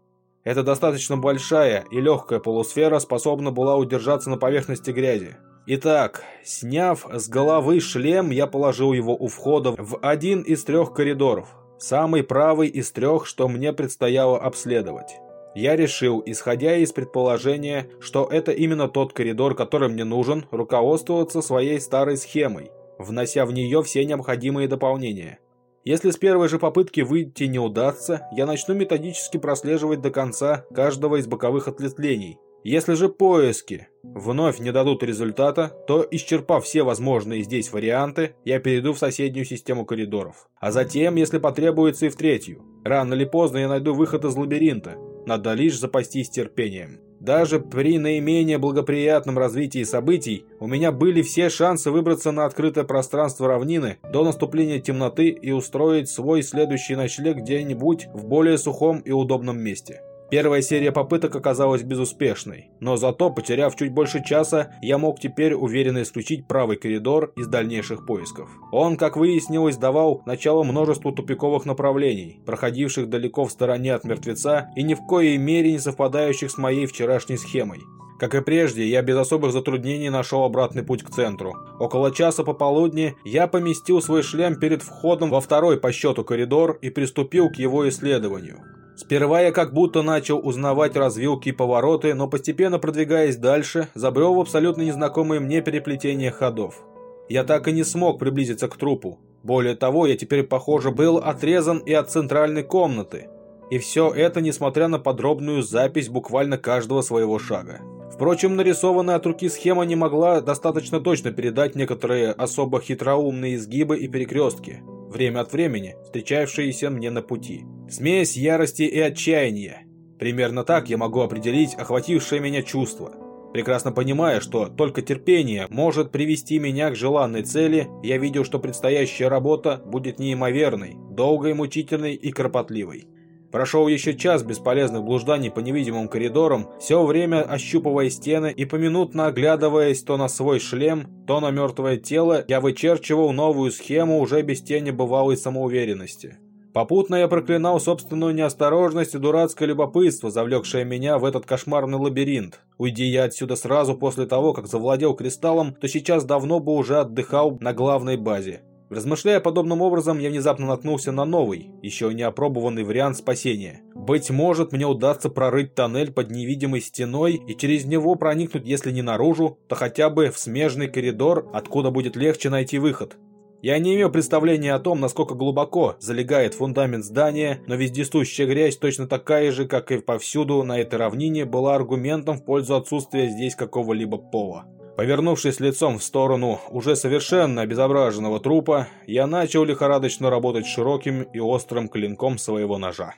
Эта достаточно большая и легкая полусфера способна была удержаться на поверхности грязи. Итак, сняв с головы шлем, я положил его у входа в один из трех коридоров. Самый правый из трех, что мне предстояло обследовать. Я решил, исходя из предположения, что это именно тот коридор, который мне нужен, руководствоваться своей старой схемой, внося в нее все необходимые дополнения. Если с первой же попытки выйти не удастся, я начну методически прослеживать до конца каждого из боковых ответвлений, если же поиски вновь не дадут результата, то, исчерпав все возможные здесь варианты, я перейду в соседнюю систему коридоров. А затем, если потребуется, и в третью. Рано или поздно я найду выход из лабиринта. Надо лишь запастись терпением. Даже при наименее благоприятном развитии событий у меня были все шансы выбраться на открытое пространство равнины до наступления темноты и устроить свой следующий ночлег где-нибудь в более сухом и удобном месте. Первая серия попыток оказалась безуспешной, но зато, потеряв чуть больше часа, я мог теперь уверенно исключить правый коридор из дальнейших поисков. Он, как выяснилось, давал начало множеству тупиковых направлений, проходивших далеко в стороне от мертвеца и ни в коей мере не совпадающих с моей вчерашней схемой. Как и прежде, я без особых затруднений нашел обратный путь к центру. Около часа пополудни я поместил свой шлем перед входом во второй по счету коридор и приступил к его исследованию. Сперва я как будто начал узнавать развилки и повороты, но постепенно продвигаясь дальше, забрел в абсолютно незнакомые мне переплетения ходов. Я так и не смог приблизиться к трупу. Более того, я теперь, похоже, был отрезан и от центральной комнаты. И все это, несмотря на подробную запись буквально каждого своего шага. Впрочем, нарисованная от руки схема не могла достаточно точно передать некоторые особо хитроумные изгибы и перекрестки время от времени встречавшиеся мне на пути. Смесь ярости и отчаяния. Примерно так я могу определить охватившее меня чувство. Прекрасно понимая, что только терпение может привести меня к желанной цели, я видел, что предстоящая работа будет неимоверной, долгой, мучительной и кропотливой. Прошел еще час бесполезных блужданий по невидимым коридорам, все время ощупывая стены и поминутно оглядываясь то на свой шлем, то на мертвое тело, я вычерчивал новую схему уже без тени бывалой самоуверенности. Попутно я проклинал собственную неосторожность и дурацкое любопытство, завлекшее меня в этот кошмарный лабиринт. Уйди я отсюда сразу после того, как завладел кристаллом, то сейчас давно бы уже отдыхал на главной базе. Размышляя подобным образом, я внезапно наткнулся на новый, еще не опробованный вариант спасения. Быть может, мне удастся прорыть тоннель под невидимой стеной и через него проникнуть, если не наружу, то хотя бы в смежный коридор, откуда будет легче найти выход. Я не имею представления о том, насколько глубоко залегает фундамент здания, но вездесущая грязь точно такая же, как и повсюду на этой равнине, была аргументом в пользу отсутствия здесь какого-либо пола. Повернувшись лицом в сторону уже совершенно обезображенного трупа, я начал лихорадочно работать широким и острым клинком своего ножа.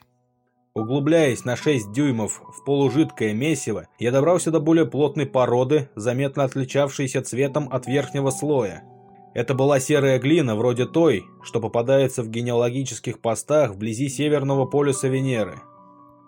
Углубляясь на 6 дюймов в полужидкое месиво, я добрался до более плотной породы, заметно отличавшейся цветом от верхнего слоя. Это была серая глина, вроде той, что попадается в генеалогических постах вблизи северного полюса Венеры.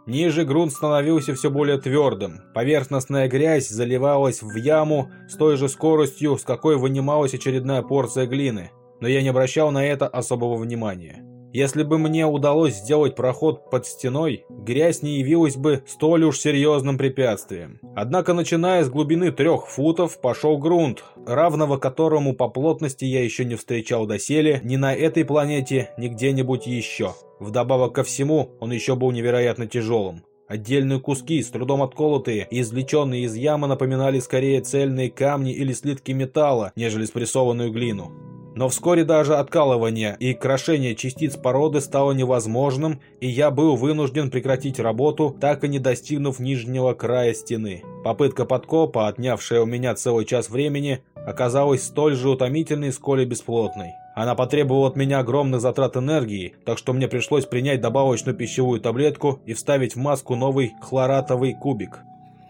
Ниже грунт становился все более твердым. Поверхностная грязь заливалась в яму с той же скоростью, с какой вынималась очередная порция глины. Но я не обращал на это особого внимания. Если бы мне удалось сделать проход под стеной, грязь не явилась бы столь уж серьезным препятствием. Однако, начиная с глубины трех футов, пошел грунт, равного которому по плотности я еще не встречал доселе ни на этой планете, ни где-нибудь еще. Вдобавок ко всему, он еще был невероятно тяжелым. Отдельные куски, с трудом отколотые и извлеченные из ямы, напоминали скорее цельные камни или слитки металла, нежели спрессованную глину. Но вскоре даже откалывание и крошение частиц породы стало невозможным, и я был вынужден прекратить работу, так и не достигнув нижнего края стены. Попытка подкопа, отнявшая у меня целый час времени, оказалась столь же утомительной, сколь и бесплотной. Она потребовала от меня огромных затрат энергии, так что мне пришлось принять добавочную пищевую таблетку и вставить в маску новый хлоратовый кубик.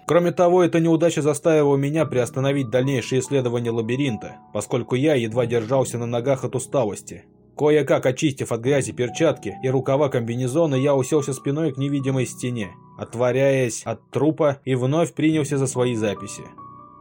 Кроме того, эта неудача заставила меня приостановить дальнейшее исследование лабиринта, поскольку я едва держался на ногах от усталости. Кое-как очистив от грязи перчатки и рукава комбинезона, я уселся спиной к невидимой стене, отворяясь от трупа и вновь принялся за свои записи.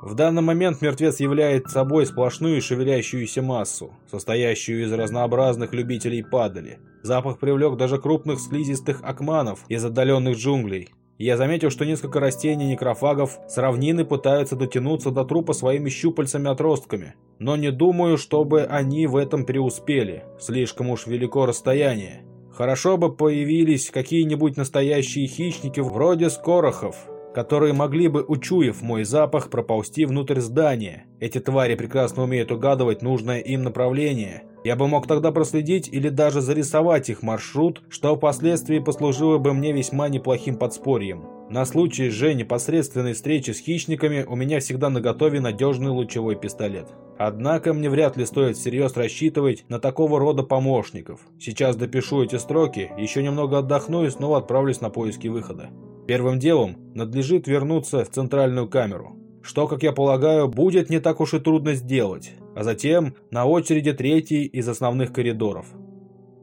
В данный момент мертвец является собой сплошную шевелящуюся массу, состоящую из разнообразных любителей падали. Запах привлек даже крупных слизистых акманов из отдаленных джунглей, я заметил, что несколько растений-некрофагов с равнины пытаются дотянуться до трупа своими щупальцами-отростками. Но не думаю, чтобы они в этом преуспели. Слишком уж велико расстояние. Хорошо бы появились какие-нибудь настоящие хищники вроде скорохов, которые могли бы, учуяв мой запах, проползти внутрь здания. Эти твари прекрасно умеют угадывать нужное им направление – я бы мог тогда проследить или даже зарисовать их маршрут, что впоследствии послужило бы мне весьма неплохим подспорьем. На случай же непосредственной встречи с хищниками у меня всегда наготове надежный лучевой пистолет. Однако мне вряд ли стоит всерьез рассчитывать на такого рода помощников. Сейчас допишу эти строки, еще немного отдохну и снова отправлюсь на поиски выхода. Первым делом надлежит вернуться в центральную камеру что, как я полагаю, будет не так уж и трудно сделать, а затем на очереди третий из основных коридоров.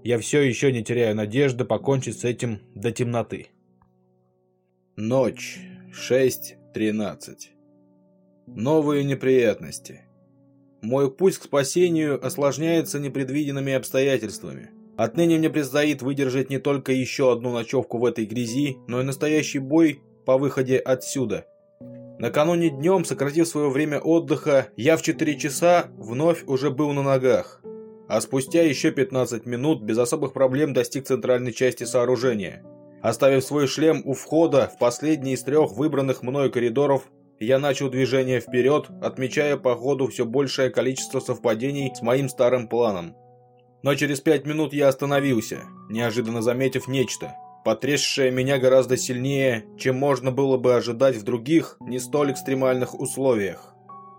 Я все еще не теряю надежды покончить с этим до темноты. Ночь. 6.13. Новые неприятности. Мой путь к спасению осложняется непредвиденными обстоятельствами. Отныне мне предстоит выдержать не только еще одну ночевку в этой грязи, но и настоящий бой по выходе отсюда, Накануне днем, сократив свое время отдыха, я в 4 часа вновь уже был на ногах. А спустя еще 15 минут без особых проблем достиг центральной части сооружения. Оставив свой шлем у входа в последний из трех выбранных мной коридоров, я начал движение вперед, отмечая по ходу все большее количество совпадений с моим старым планом. Но через пять минут я остановился, неожиданно заметив нечто – потрясшая меня гораздо сильнее, чем можно было бы ожидать в других, не столь экстремальных условиях.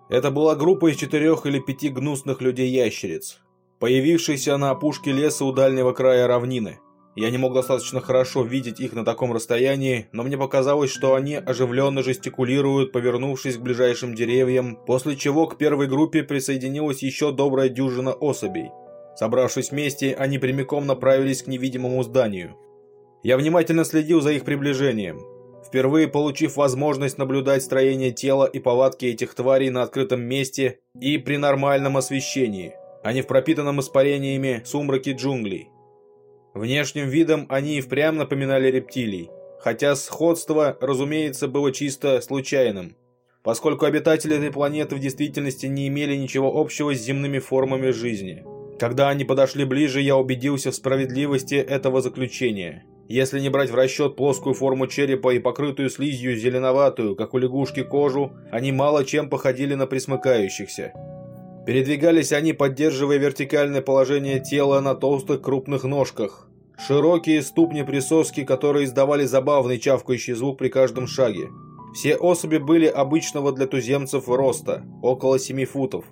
Это была группа из четырех или пяти гнусных людей-ящериц, появившаяся на опушке леса у дальнего края равнины. Я не мог достаточно хорошо видеть их на таком расстоянии, но мне показалось, что они оживленно жестикулируют, повернувшись к ближайшим деревьям, после чего к первой группе присоединилась еще добрая дюжина особей. Собравшись вместе, они прямиком направились к невидимому зданию. Я внимательно следил за их приближением. Впервые получив возможность наблюдать строение тела и повадки этих тварей на открытом месте и при нормальном освещении, а не в пропитанном испарениями сумраке джунглей. Внешним видом они и впрямь напоминали рептилий, хотя сходство, разумеется, было чисто случайным, поскольку обитатели этой планеты в действительности не имели ничего общего с земными формами жизни. Когда они подошли ближе, я убедился в справедливости этого заключения. Если не брать в расчет плоскую форму черепа и покрытую слизью зеленоватую, как у лягушки, кожу, они мало чем походили на присмыкающихся. Передвигались они, поддерживая вертикальное положение тела на толстых крупных ножках. Широкие ступни-присоски, которые издавали забавный чавкающий звук при каждом шаге. Все особи были обычного для туземцев роста, около 7 футов,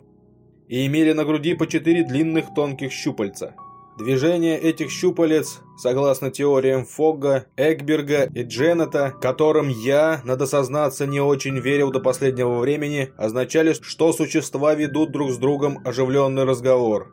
и имели на груди по четыре длинных тонких щупальца. Движение этих щупалец, согласно теориям Фогга, Экберга и Дженнета, которым я, надо сознаться, не очень верил до последнего времени, означали, что существа ведут друг с другом оживленный разговор.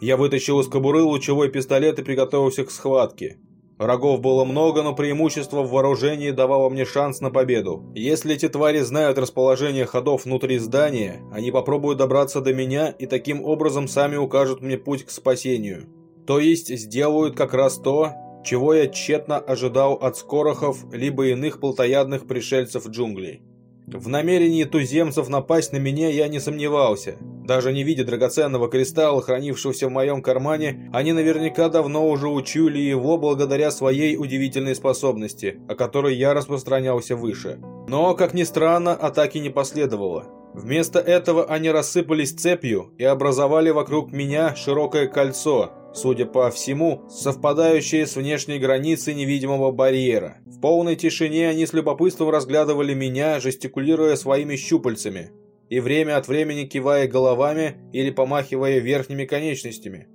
Я вытащил из кобуры лучевой пистолет и приготовился к схватке. Врагов было много, но преимущество в вооружении давало мне шанс на победу. Если эти твари знают расположение ходов внутри здания, они попробуют добраться до меня и таким образом сами укажут мне путь к спасению. То есть сделают как раз то, чего я тщетно ожидал от скорохов либо иных плотоядных пришельцев джунглей. В намерении туземцев напасть на меня я не сомневался. Даже не видя драгоценного кристалла, хранившегося в моем кармане, они наверняка давно уже учули его благодаря своей удивительной способности, о которой я распространялся выше. Но, как ни странно, атаки не последовало. Вместо этого они рассыпались цепью и образовали вокруг меня широкое кольцо, судя по всему, совпадающие с внешней границей невидимого барьера. В полной тишине они с любопытством разглядывали меня, жестикулируя своими щупальцами и время от времени кивая головами или помахивая верхними конечностями.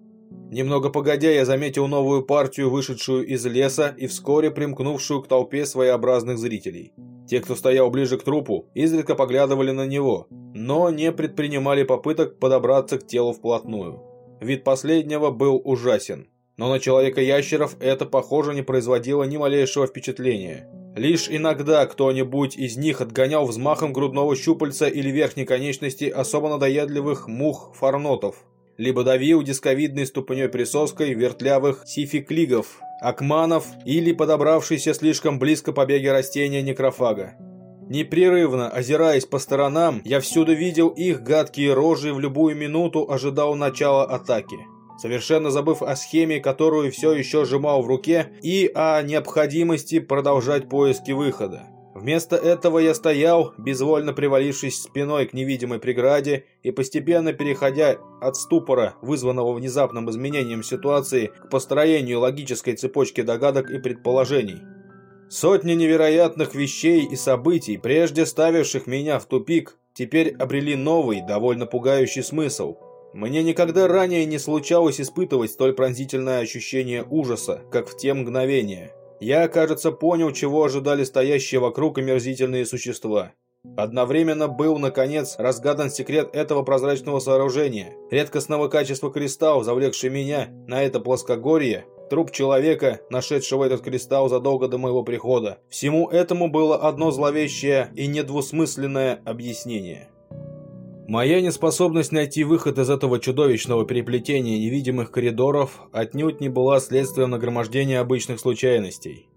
Немного погодя, я заметил новую партию, вышедшую из леса и вскоре примкнувшую к толпе своеобразных зрителей. Те, кто стоял ближе к трупу, изредка поглядывали на него, но не предпринимали попыток подобраться к телу вплотную. Вид последнего был ужасен. Но на человека-ящеров это, похоже, не производило ни малейшего впечатления. Лишь иногда кто-нибудь из них отгонял взмахом грудного щупальца или верхней конечности особо надоедливых мух-фарнотов, либо давил дисковидной ступней присоской вертлявых сификлигов, акманов или подобравшийся слишком близко побеги растения некрофага. Непрерывно озираясь по сторонам, я всюду видел их гадкие рожи и в любую минуту ожидал начала атаки. Совершенно забыв о схеме, которую все еще сжимал в руке, и о необходимости продолжать поиски выхода. Вместо этого я стоял, безвольно привалившись спиной к невидимой преграде и постепенно переходя от ступора, вызванного внезапным изменением ситуации, к построению логической цепочки догадок и предположений. Сотни невероятных вещей и событий, прежде ставивших меня в тупик, теперь обрели новый, довольно пугающий смысл. Мне никогда ранее не случалось испытывать столь пронзительное ощущение ужаса, как в те мгновения. Я, кажется, понял, чего ожидали стоящие вокруг омерзительные существа. Одновременно был, наконец, разгадан секрет этого прозрачного сооружения, редкостного качества кристалл, завлекший меня на это плоскогорье, Труп человека, нашедшего этот кристалл задолго до моего прихода. Всему этому было одно зловещее и недвусмысленное объяснение. Моя неспособность найти выход из этого чудовищного переплетения невидимых коридоров отнюдь не была следствием нагромождения обычных случайностей.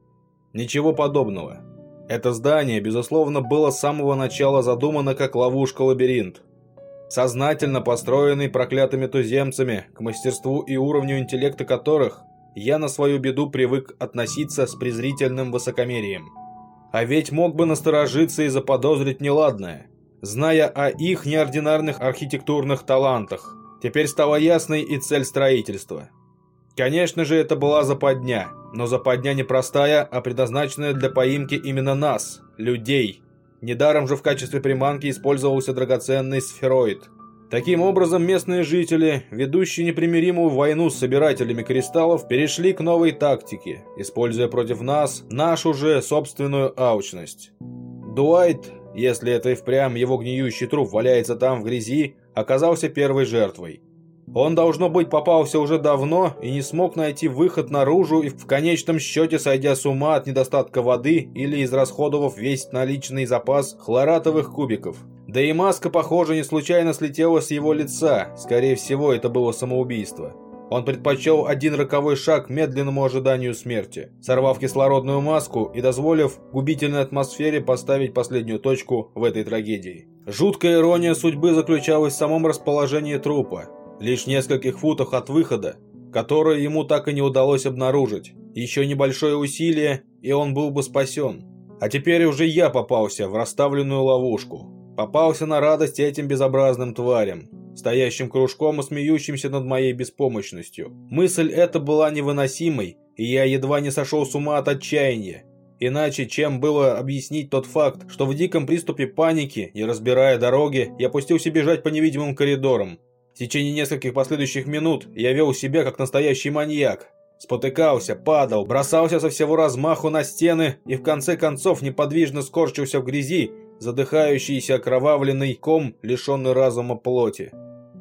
Ничего подобного. Это здание, безусловно, было с самого начала задумано как ловушка-лабиринт. Сознательно построенный проклятыми туземцами, к мастерству и уровню интеллекта которых я на свою беду привык относиться с презрительным высокомерием. А ведь мог бы насторожиться и заподозрить неладное, зная о их неординарных архитектурных талантах. Теперь стала ясной и цель строительства. Конечно же, это была западня, но западня не простая, а предназначенная для поимки именно нас, людей. Недаром же в качестве приманки использовался драгоценный сфероид – Таким образом, местные жители, ведущие непримиримую войну с собирателями кристаллов, перешли к новой тактике, используя против нас нашу же собственную аучность. Дуайт, если это и впрямь его гниющий труп валяется там в грязи, оказался первой жертвой. Он, должно быть, попался уже давно и не смог найти выход наружу и в конечном счете, сойдя с ума от недостатка воды или израсходовав весь наличный запас хлоратовых кубиков. Да и маска, похоже, не случайно слетела с его лица. Скорее всего, это было самоубийство. Он предпочел один роковой шаг медленному ожиданию смерти, сорвав кислородную маску и дозволив губительной атмосфере поставить последнюю точку в этой трагедии. Жуткая ирония судьбы заключалась в самом расположении трупа. Лишь в нескольких футах от выхода, который ему так и не удалось обнаружить. Еще небольшое усилие, и он был бы спасен. А теперь уже я попался в расставленную ловушку. Попался на радость этим безобразным тварям, стоящим кружком и смеющимся над моей беспомощностью. Мысль эта была невыносимой, и я едва не сошел с ума от отчаяния. Иначе чем было объяснить тот факт, что в диком приступе паники, не разбирая дороги, я пустился бежать по невидимым коридорам. В течение нескольких последующих минут я вел себя как настоящий маньяк. Спотыкался, падал, бросался со всего размаху на стены и в конце концов неподвижно скорчился в грязи задыхающийся окровавленный ком, лишенный разума плоти.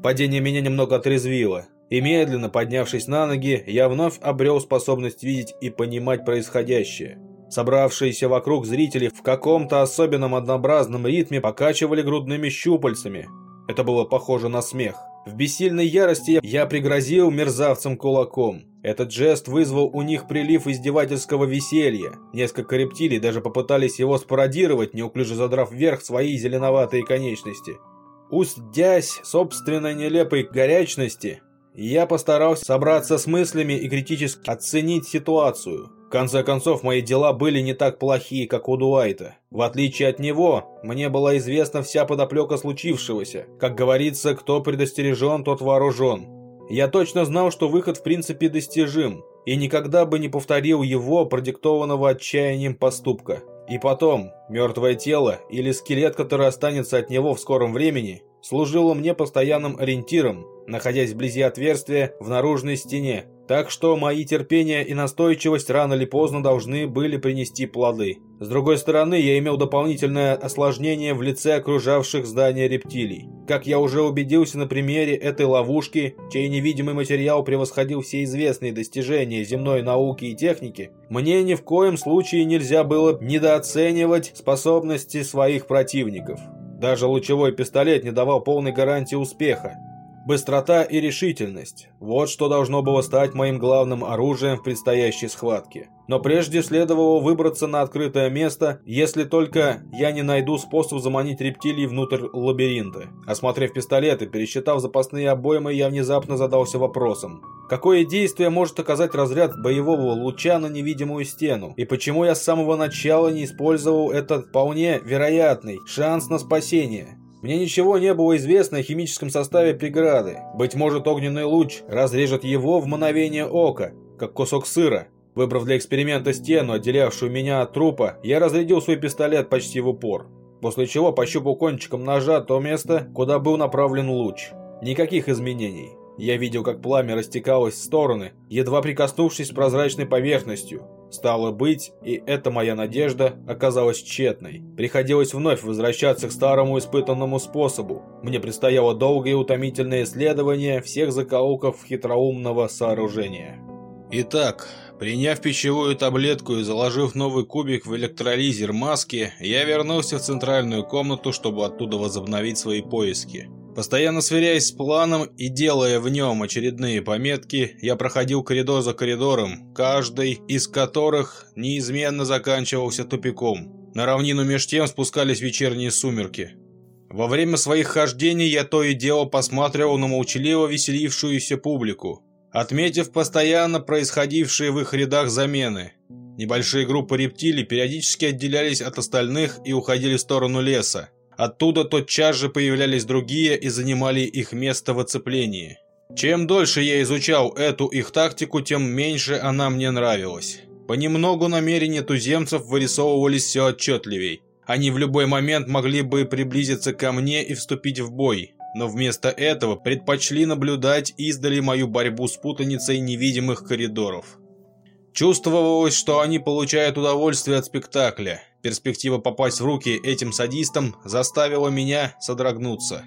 Падение меня немного отрезвило, и медленно поднявшись на ноги, я вновь обрел способность видеть и понимать происходящее. Собравшиеся вокруг зрители в каком-то особенном однообразном ритме покачивали грудными щупальцами. Это было похоже на смех. В бессильной ярости я пригрозил мерзавцам кулаком. Этот жест вызвал у них прилив издевательского веселья. Несколько рептилий даже попытались его спародировать, неуклюже задрав вверх свои зеленоватые конечности. Устдясь собственной нелепой горячности, я постарался собраться с мыслями и критически оценить ситуацию. В конце концов, мои дела были не так плохие, как у Дуайта. В отличие от него, мне была известна вся подоплека случившегося. Как говорится, кто предостережен, тот вооружен. Я точно знал, что выход в принципе достижим, и никогда бы не повторил его, продиктованного отчаянием поступка. И потом, мертвое тело или скелет, который останется от него в скором времени, служило мне постоянным ориентиром, находясь вблизи отверстия в наружной стене, так что мои терпение и настойчивость рано или поздно должны были принести плоды. С другой стороны, я имел дополнительное осложнение в лице окружавших здание рептилий. Как я уже убедился на примере этой ловушки, чей невидимый материал превосходил все известные достижения земной науки и техники, мне ни в коем случае нельзя было недооценивать способности своих противников. Даже лучевой пистолет не давал полной гарантии успеха. Быстрота и решительность – вот что должно было стать моим главным оружием в предстоящей схватке. Но прежде следовало выбраться на открытое место, если только я не найду способ заманить рептилий внутрь лабиринта. Осмотрев пистолет и пересчитав запасные обоймы, я внезапно задался вопросом. Какое действие может оказать разряд боевого луча на невидимую стену? И почему я с самого начала не использовал этот вполне вероятный шанс на спасение? Мне ничего не было известно о химическом составе преграды. Быть может, огненный луч разрежет его в мгновение ока, как кусок сыра. Выбрав для эксперимента стену, отделявшую меня от трупа, я разрядил свой пистолет почти в упор. После чего пощупал кончиком ножа то место, куда был направлен луч. Никаких изменений. Я видел, как пламя растекалось в стороны, едва прикоснувшись прозрачной поверхностью. Стало быть, и эта моя надежда оказалась тщетной. Приходилось вновь возвращаться к старому испытанному способу. Мне предстояло долгое и утомительное исследование всех закоулков хитроумного сооружения. Итак, приняв пищевую таблетку и заложив новый кубик в электролизер маски, я вернулся в центральную комнату, чтобы оттуда возобновить свои поиски. Постоянно сверяясь с планом и делая в нем очередные пометки, я проходил коридор за коридором, каждый из которых неизменно заканчивался тупиком. На равнину меж тем спускались вечерние сумерки. Во время своих хождений я то и дело посматривал на молчаливо веселившуюся публику, отметив постоянно происходившие в их рядах замены. Небольшие группы рептилий периодически отделялись от остальных и уходили в сторону леса. Оттуда тотчас же появлялись другие и занимали их место в оцеплении. Чем дольше я изучал эту их тактику, тем меньше она мне нравилась. Понемногу намерения туземцев вырисовывались все отчетливей. Они в любой момент могли бы приблизиться ко мне и вступить в бой, но вместо этого предпочли наблюдать издали мою борьбу с путаницей невидимых коридоров. Чувствовалось, что они получают удовольствие от спектакля. Перспектива попасть в руки этим садистам заставила меня содрогнуться.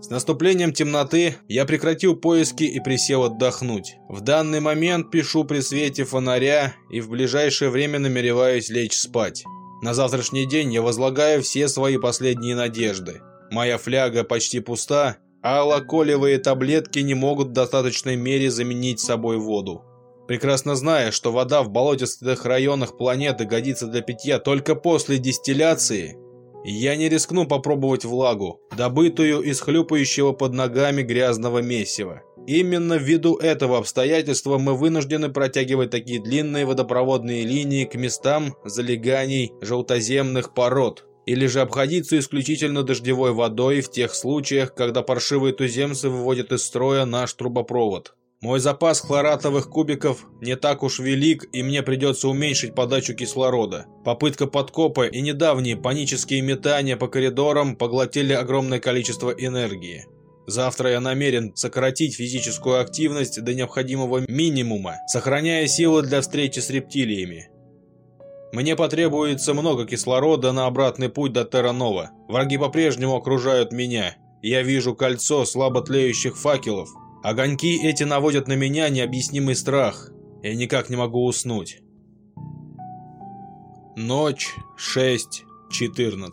С наступлением темноты я прекратил поиски и присел отдохнуть. В данный момент пишу при свете фонаря и в ближайшее время намереваюсь лечь спать. На завтрашний день я возлагаю все свои последние надежды. Моя фляга почти пуста, а лаколевые таблетки не могут в достаточной мере заменить собой воду прекрасно зная, что вода в болотистых районах планеты годится для питья только после дистилляции, я не рискну попробовать влагу, добытую из хлюпающего под ногами грязного месива. Именно ввиду этого обстоятельства мы вынуждены протягивать такие длинные водопроводные линии к местам залеганий желтоземных пород, или же обходиться исключительно дождевой водой в тех случаях, когда паршивые туземцы выводят из строя наш трубопровод. Мой запас хлоратовых кубиков не так уж велик, и мне придется уменьшить подачу кислорода. Попытка подкопа и недавние панические метания по коридорам поглотили огромное количество энергии. Завтра я намерен сократить физическую активность до необходимого минимума, сохраняя силы для встречи с рептилиями. Мне потребуется много кислорода на обратный путь до Терранова. Враги по-прежнему окружают меня. Я вижу кольцо слабо тлеющих факелов, Огоньки эти наводят на меня необъяснимый страх. Я никак не могу уснуть. Ночь 6.14.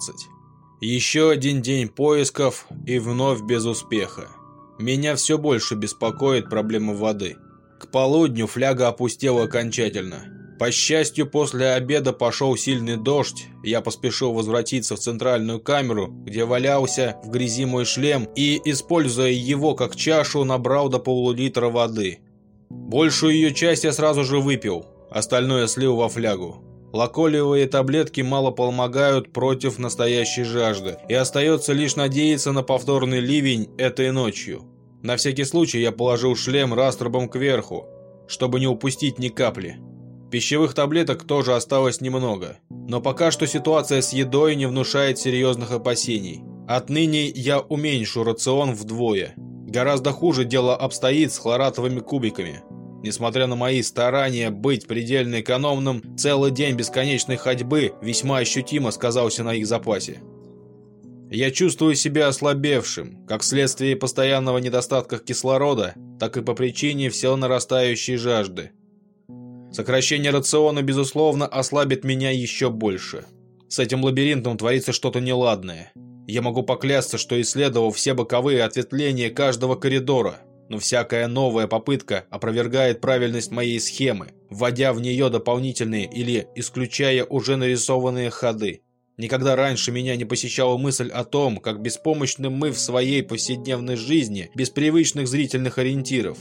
Еще один день поисков и вновь без успеха. Меня все больше беспокоит проблема воды. К полудню фляга опустела окончательно. По счастью, после обеда пошел сильный дождь, я поспешил возвратиться в центральную камеру, где валялся в грязи мой шлем и, используя его как чашу, набрал до полулитра воды. Большую ее часть я сразу же выпил, остальное слил во флягу. Лаколевые таблетки мало помогают против настоящей жажды, и остается лишь надеяться на повторный ливень этой ночью. На всякий случай я положил шлем раструбом кверху, чтобы не упустить ни капли. Пищевых таблеток тоже осталось немного, но пока что ситуация с едой не внушает серьезных опасений. Отныне я уменьшу рацион вдвое. Гораздо хуже дело обстоит с хлоратовыми кубиками. Несмотря на мои старания быть предельно экономным, целый день бесконечной ходьбы весьма ощутимо сказался на их запасе. Я чувствую себя ослабевшим, как вследствие постоянного недостатка кислорода, так и по причине все нарастающей жажды. Сокращение рациона, безусловно, ослабит меня еще больше. С этим лабиринтом творится что-то неладное. Я могу поклясться, что исследовал все боковые ответвления каждого коридора, но всякая новая попытка опровергает правильность моей схемы, вводя в нее дополнительные или исключая уже нарисованные ходы. Никогда раньше меня не посещала мысль о том, как беспомощны мы в своей повседневной жизни без привычных зрительных ориентиров.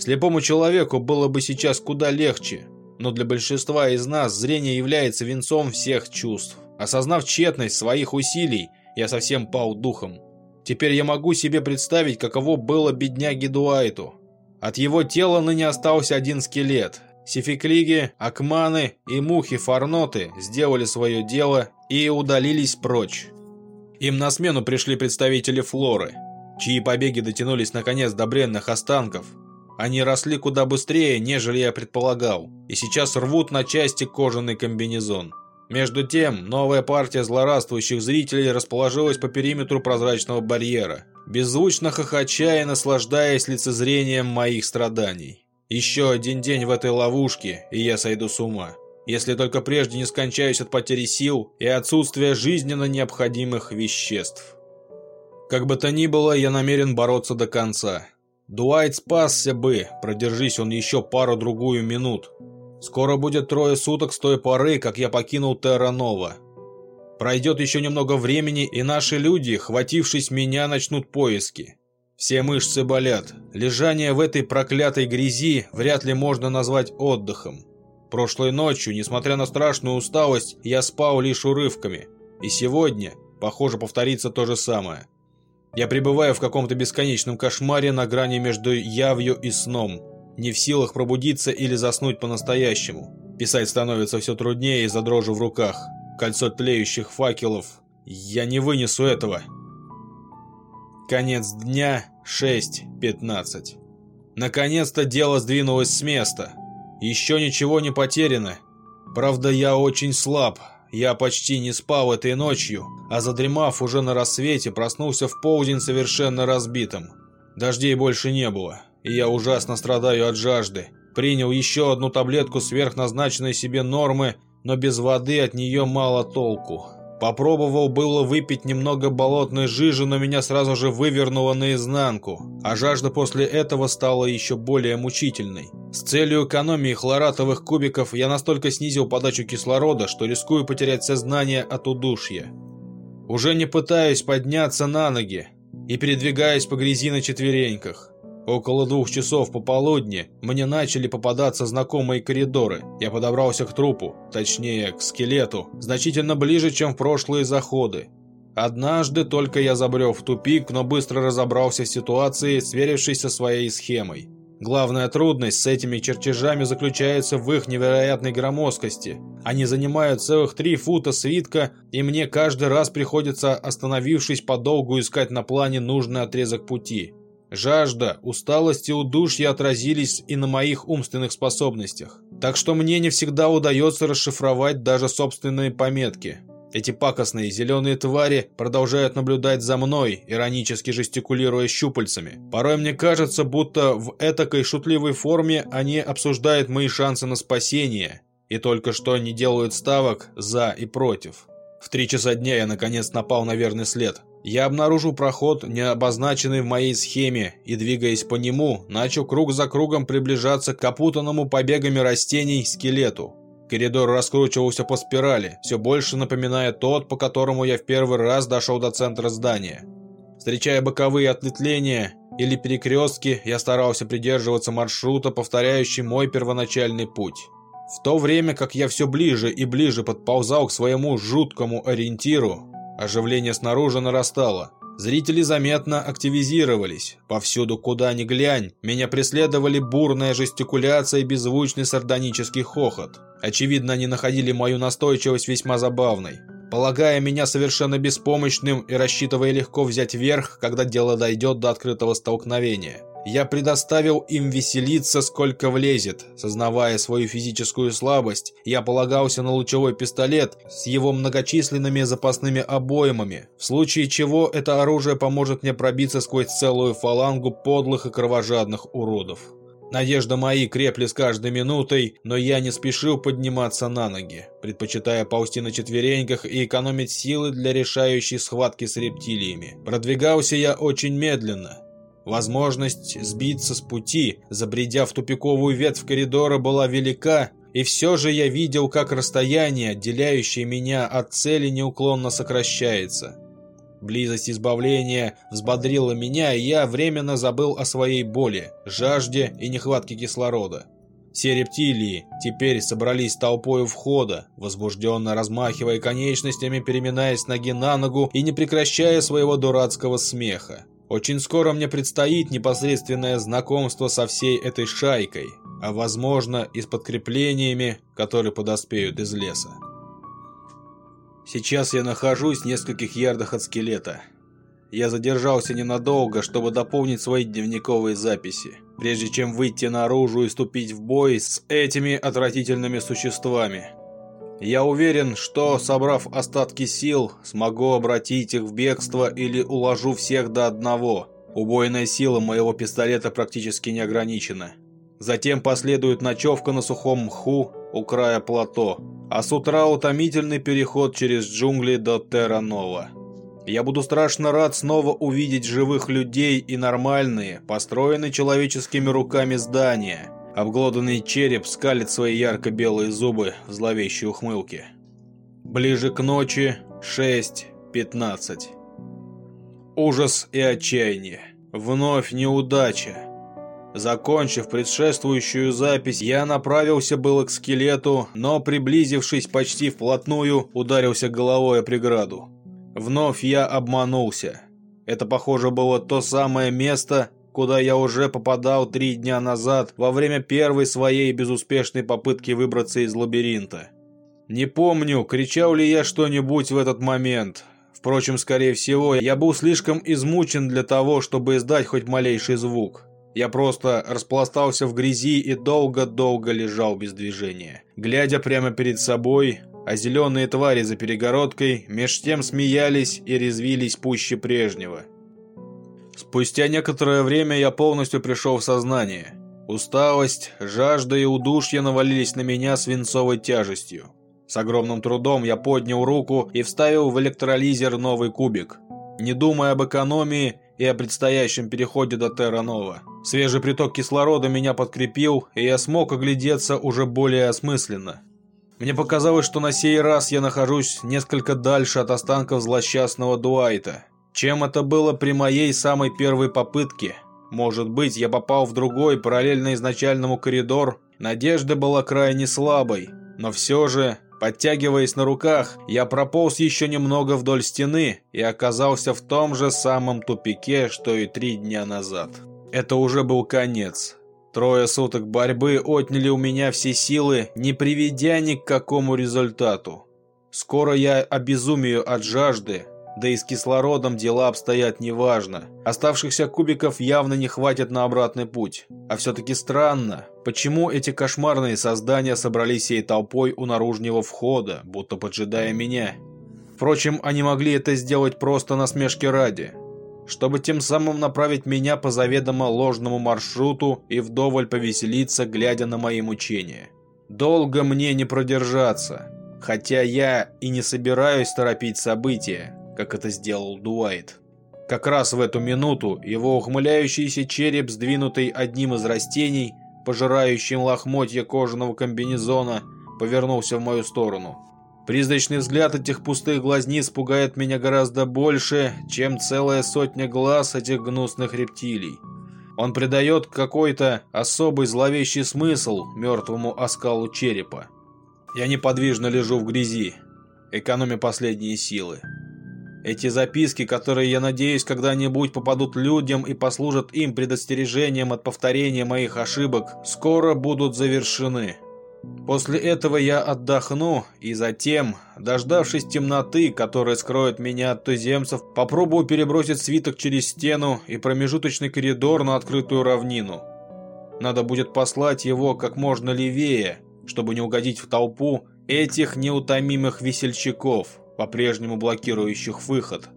Слепому человеку было бы сейчас куда легче, но для большинства из нас зрение является венцом всех чувств. Осознав тщетность своих усилий, я совсем пал духом. Теперь я могу себе представить, каково было бедняге Дуайту. От его тела ныне остался один скелет. Сификлиги, Акманы и мухи-фарноты сделали свое дело и удалились прочь. Им на смену пришли представители флоры, чьи побеги дотянулись наконец до бренных останков. Они росли куда быстрее, нежели я предполагал, и сейчас рвут на части кожаный комбинезон. Между тем, новая партия злорадствующих зрителей расположилась по периметру прозрачного барьера, беззвучно хохоча и наслаждаясь лицезрением моих страданий. Еще один день в этой ловушке, и я сойду с ума. Если только прежде не скончаюсь от потери сил и отсутствия жизненно необходимых веществ. Как бы то ни было, я намерен бороться до конца. Дуайт спасся бы, продержись он еще пару-другую минут. Скоро будет трое суток с той поры, как я покинул Терранова. Пройдет еще немного времени, и наши люди, хватившись меня, начнут поиски. Все мышцы болят. Лежание в этой проклятой грязи вряд ли можно назвать отдыхом. Прошлой ночью, несмотря на страшную усталость, я спал лишь урывками. И сегодня, похоже, повторится то же самое. Я пребываю в каком-то бесконечном кошмаре на грани между явью и сном – не в силах пробудиться или заснуть по-настоящему. Писать становится все труднее из-за дрожи в руках. Кольцо тлеющих факелов. Я не вынесу этого. Конец дня 6.15. Наконец-то дело сдвинулось с места. Еще ничего не потеряно. Правда, я очень слаб. Я почти не спал этой ночью, а задремав уже на рассвете, проснулся в полдень совершенно разбитым. Дождей больше не было и я ужасно страдаю от жажды. Принял еще одну таблетку сверхназначенной себе нормы, но без воды от нее мало толку. Попробовал было выпить немного болотной жижи, но меня сразу же вывернуло наизнанку, а жажда после этого стала еще более мучительной. С целью экономии хлоратовых кубиков я настолько снизил подачу кислорода, что рискую потерять сознание от удушья. Уже не пытаюсь подняться на ноги и передвигаюсь по грязи на четвереньках. Около двух часов пополудни мне начали попадаться знакомые коридоры. Я подобрался к трупу, точнее, к скелету, значительно ближе, чем в прошлые заходы. Однажды только я забрел в тупик, но быстро разобрался в ситуации, сверившись со своей схемой. Главная трудность с этими чертежами заключается в их невероятной громоздкости. Они занимают целых три фута свитка, и мне каждый раз приходится, остановившись подолгу, искать на плане нужный отрезок пути. Жажда, усталость и удушье отразились и на моих умственных способностях. Так что мне не всегда удается расшифровать даже собственные пометки. Эти пакостные зеленые твари продолжают наблюдать за мной, иронически жестикулируя щупальцами. Порой мне кажется, будто в этакой шутливой форме они обсуждают мои шансы на спасение, и только что не делают ставок «за» и «против». В три часа дня я наконец напал на верный след. Я обнаружил проход, не обозначенный в моей схеме, и, двигаясь по нему, начал круг за кругом приближаться к опутанному побегами растений скелету. Коридор раскручивался по спирали, все больше напоминая тот, по которому я в первый раз дошел до центра здания. Встречая боковые ответвления или перекрестки, я старался придерживаться маршрута, повторяющий мой первоначальный путь. В то время как я все ближе и ближе подползал к своему жуткому ориентиру, оживление снаружи нарастало. Зрители заметно активизировались. Повсюду, куда ни глянь, меня преследовали бурная жестикуляция и беззвучный сардонический хохот. Очевидно, они находили мою настойчивость весьма забавной полагая меня совершенно беспомощным и рассчитывая легко взять верх, когда дело дойдет до открытого столкновения. Я предоставил им веселиться, сколько влезет. Сознавая свою физическую слабость, я полагался на лучевой пистолет с его многочисленными запасными обоймами, в случае чего это оружие поможет мне пробиться сквозь целую фалангу подлых и кровожадных уродов. Надежда мои крепли с каждой минутой, но я не спешил подниматься на ноги, предпочитая ползти на четвереньках и экономить силы для решающей схватки с рептилиями. Продвигался я очень медленно. Возможность сбиться с пути, забредя в тупиковую ветвь коридора, была велика, и все же я видел, как расстояние, отделяющее меня от цели, неуклонно сокращается. Близость избавления взбодрила меня, и я временно забыл о своей боли, жажде и нехватке кислорода. Все рептилии теперь собрались толпой у входа, возбужденно размахивая конечностями, переминаясь ноги на ногу и не прекращая своего дурацкого смеха. Очень скоро мне предстоит непосредственное знакомство со всей этой шайкой, а возможно и с подкреплениями, которые подоспеют из леса. Сейчас я нахожусь в нескольких ярдах от скелета. Я задержался ненадолго, чтобы дополнить свои дневниковые записи, прежде чем выйти наружу и вступить в бой с этими отвратительными существами. Я уверен, что, собрав остатки сил, смогу обратить их в бегство или уложу всех до одного. Убойная сила моего пистолета практически не ограничена. Затем последует ночевка на сухом мху у края плато а с утра утомительный переход через джунгли до Терранова. Я буду страшно рад снова увидеть живых людей и нормальные, построенные человеческими руками здания. Обглоданный череп скалит свои ярко-белые зубы в зловещей ухмылке. Ближе к ночи 6.15. Ужас и отчаяние. Вновь неудача. Закончив предшествующую запись, я направился было к скелету, но, приблизившись почти вплотную, ударился головой о преграду. Вновь я обманулся. Это, похоже, было то самое место, куда я уже попадал три дня назад, во время первой своей безуспешной попытки выбраться из лабиринта. Не помню, кричал ли я что-нибудь в этот момент. Впрочем, скорее всего, я был слишком измучен для того, чтобы издать хоть малейший звук. Я просто распластался в грязи и долго-долго лежал без движения, глядя прямо перед собой, а зеленые твари за перегородкой меж тем смеялись и резвились пуще прежнего. Спустя некоторое время я полностью пришел в сознание. Усталость, жажда и удушье навалились на меня свинцовой тяжестью. С огромным трудом я поднял руку и вставил в электролизер новый кубик. Не думая об экономии, и о предстоящем переходе до Терранова. Свежий приток кислорода меня подкрепил, и я смог оглядеться уже более осмысленно. Мне показалось, что на сей раз я нахожусь несколько дальше от останков злосчастного Дуайта, чем это было при моей самой первой попытке. Может быть, я попал в другой, параллельно изначальному коридор. Надежда была крайне слабой, но все же Подтягиваясь на руках, я прополз еще немного вдоль стены и оказался в том же самом тупике, что и три дня назад. Это уже был конец. Трое суток борьбы отняли у меня все силы, не приведя ни к какому результату. Скоро я обезумею от жажды, да и с кислородом дела обстоят неважно. Оставшихся кубиков явно не хватит на обратный путь. А все-таки странно, почему эти кошмарные создания собрались всей толпой у наружного входа, будто поджидая меня. Впрочем, они могли это сделать просто на смешке ради, чтобы тем самым направить меня по заведомо ложному маршруту и вдоволь повеселиться, глядя на мои мучения. Долго мне не продержаться, хотя я и не собираюсь торопить события. Как это сделал Дуайт. Как раз в эту минуту его ухмыляющийся череп, сдвинутый одним из растений, пожирающим лохмотья кожаного комбинезона, повернулся в мою сторону. Призрачный взгляд этих пустых глазниц пугает меня гораздо больше, чем целая сотня глаз этих гнусных рептилий. Он придает какой-то особый зловещий смысл мертвому оскалу черепа. Я неподвижно лежу в грязи, экономя последние силы. Эти записки, которые, я надеюсь, когда-нибудь попадут людям и послужат им предостережением от повторения моих ошибок, скоро будут завершены. После этого я отдохну и затем, дождавшись темноты, которая скроет меня от туземцев, попробую перебросить свиток через стену и промежуточный коридор на открытую равнину. Надо будет послать его как можно левее, чтобы не угодить в толпу этих неутомимых весельчаков, по-прежнему блокирующих выход.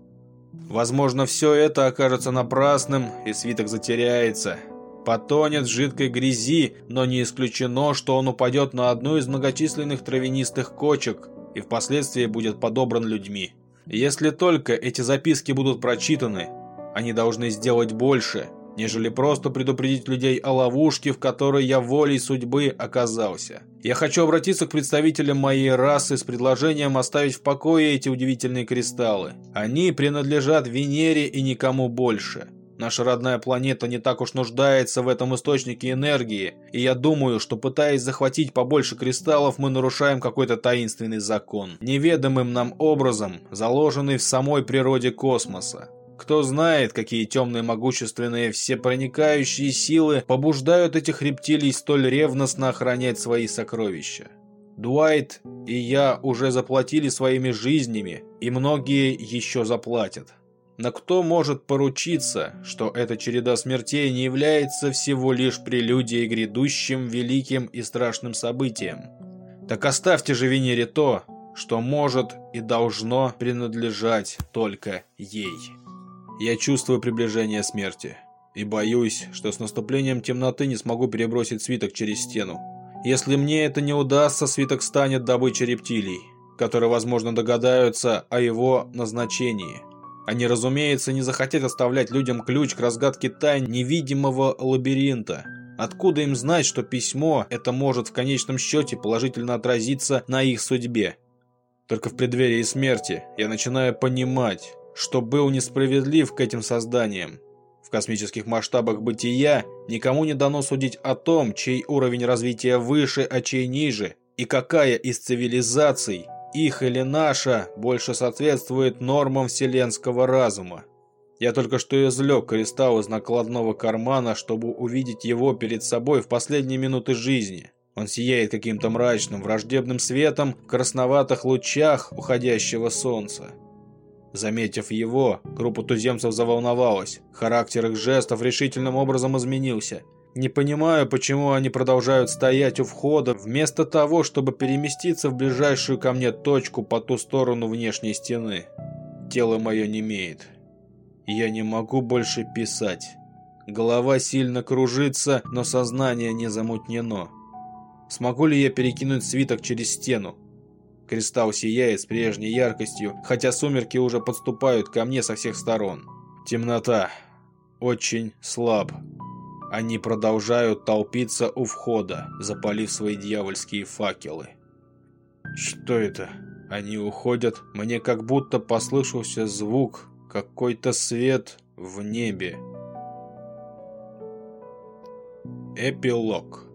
Возможно, все это окажется напрасным, и свиток затеряется, потонет в жидкой грязи, но не исключено, что он упадет на одну из многочисленных травянистых кочек и впоследствии будет подобран людьми. Если только эти записки будут прочитаны, они должны сделать больше, нежели просто предупредить людей о ловушке, в которой я волей судьбы оказался. Я хочу обратиться к представителям моей расы с предложением оставить в покое эти удивительные кристаллы. Они принадлежат Венере и никому больше. Наша родная планета не так уж нуждается в этом источнике энергии, и я думаю, что пытаясь захватить побольше кристаллов, мы нарушаем какой-то таинственный закон, неведомым нам образом, заложенный в самой природе космоса. Кто знает, какие темные могущественные всепроникающие силы побуждают этих рептилий столь ревностно охранять свои сокровища. Дуайт и я уже заплатили своими жизнями, и многие еще заплатят. Но кто может поручиться, что эта череда смертей не является всего лишь прелюдией грядущим великим и страшным событием? Так оставьте же Венере то, что может и должно принадлежать только ей. Я чувствую приближение смерти. И боюсь, что с наступлением темноты не смогу перебросить свиток через стену. Если мне это не удастся, свиток станет добычей рептилий, которые, возможно, догадаются о его назначении – они, разумеется, не захотят оставлять людям ключ к разгадке тайн невидимого лабиринта. Откуда им знать, что письмо это может в конечном счете положительно отразиться на их судьбе? Только в преддверии смерти я начинаю понимать, что был несправедлив к этим созданиям. В космических масштабах бытия никому не дано судить о том, чей уровень развития выше, а чей ниже, и какая из цивилизаций их или наша больше соответствует нормам вселенского разума. Я только что извлек кристалл из накладного кармана, чтобы увидеть его перед собой в последние минуты жизни. Он сияет каким-то мрачным, враждебным светом в красноватых лучах уходящего солнца. Заметив его, группа туземцев заволновалась. Характер их жестов решительным образом изменился. Не понимаю, почему они продолжают стоять у входа, вместо того, чтобы переместиться в ближайшую ко мне точку по ту сторону внешней стены. Тело мое не имеет. Я не могу больше писать. Голова сильно кружится, но сознание не замутнено. Смогу ли я перекинуть свиток через стену? Кристалл сияет с прежней яркостью, хотя сумерки уже подступают ко мне со всех сторон. Темнота. Очень слаб. Они продолжают толпиться у входа, запалив свои дьявольские факелы. Что это? Они уходят. Мне как будто послышался звук, какой-то свет в небе. Эпилог.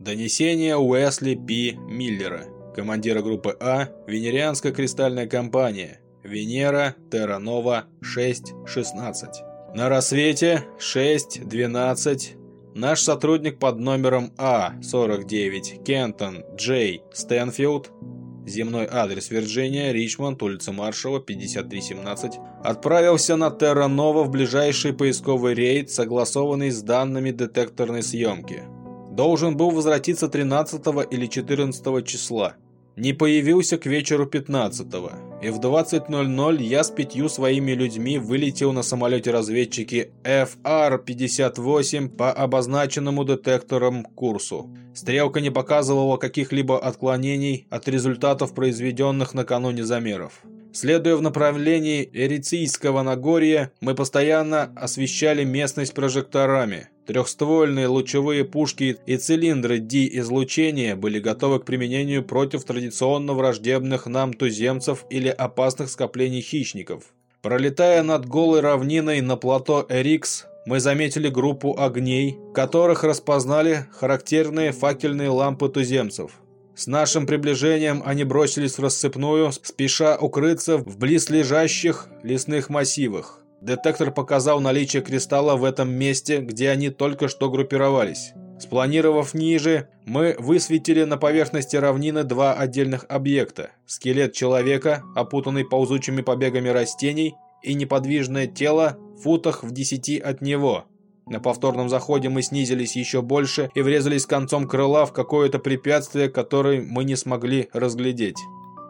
Донесение Уэсли П. Миллера, командира группы А, Венерианская кристальная компания, Венера, Терранова, 6-16. На рассвете 6.12 наш сотрудник под номером А49 Кентон Джей Стэнфилд, земной адрес Вирджиния, Ричмонд, улица Маршалла, 5317, отправился на Терра Нова в ближайший поисковый рейд, согласованный с данными детекторной съемки. Должен был возвратиться 13 или 14 числа не появился к вечеру 15-го, и в 20.00 я с пятью своими людьми вылетел на самолете разведчики FR-58 по обозначенному детектором курсу. Стрелка не показывала каких-либо отклонений от результатов произведенных накануне замеров. Следуя в направлении Эрицийского Нагорья, мы постоянно освещали местность прожекторами. Трехствольные лучевые пушки и цилиндры Ди-излучения были готовы к применению против традиционно враждебных нам туземцев или опасных скоплений хищников. Пролетая над голой равниной на плато Эрикс, мы заметили группу огней, которых распознали характерные факельные лампы туземцев. С нашим приближением они бросились в рассыпную, спеша укрыться в близлежащих лесных массивах. Детектор показал наличие кристалла в этом месте, где они только что группировались. Спланировав ниже, мы высветили на поверхности равнины два отдельных объекта. Скелет человека, опутанный ползучими побегами растений, и неподвижное тело в футах в десяти от него. На повторном заходе мы снизились еще больше и врезались концом крыла в какое-то препятствие, которое мы не смогли разглядеть.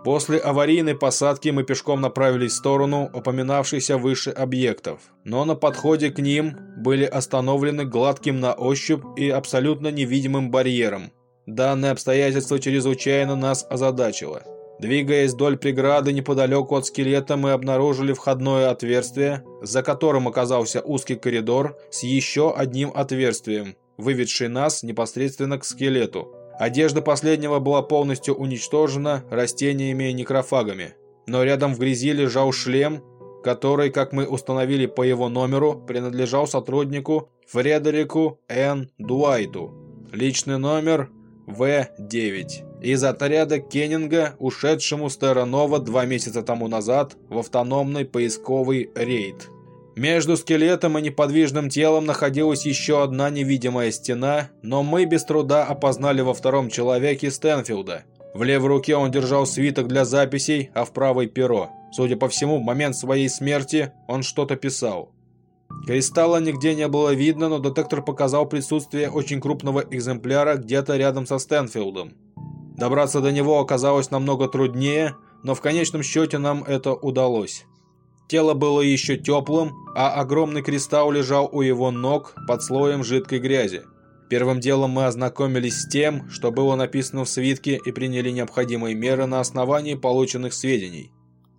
После аварийной посадки мы пешком направились в сторону упоминавшихся выше объектов, но на подходе к ним были остановлены гладким на ощупь и абсолютно невидимым барьером. Данное обстоятельство чрезвычайно нас озадачило. Двигаясь вдоль преграды неподалеку от скелета, мы обнаружили входное отверстие, за которым оказался узкий коридор с еще одним отверстием, выведший нас непосредственно к скелету. Одежда последнего была полностью уничтожена растениями и некрофагами. Но рядом в грязи лежал шлем, который, как мы установили по его номеру, принадлежал сотруднику Фредерику Н. Дуайту. Личный номер В-9 из отряда Кеннинга, ушедшему с два месяца тому назад в автономный поисковый рейд. Между скелетом и неподвижным телом находилась еще одна невидимая стена, но мы без труда опознали во втором человеке Стэнфилда. В левой руке он держал свиток для записей, а в правой – перо. Судя по всему, в момент своей смерти он что-то писал. Кристалла нигде не было видно, но детектор показал присутствие очень крупного экземпляра где-то рядом со Стэнфилдом. Добраться до него оказалось намного труднее, но в конечном счете нам это удалось. Тело было еще теплым, а огромный кристалл лежал у его ног под слоем жидкой грязи. Первым делом мы ознакомились с тем, что было написано в свитке и приняли необходимые меры на основании полученных сведений.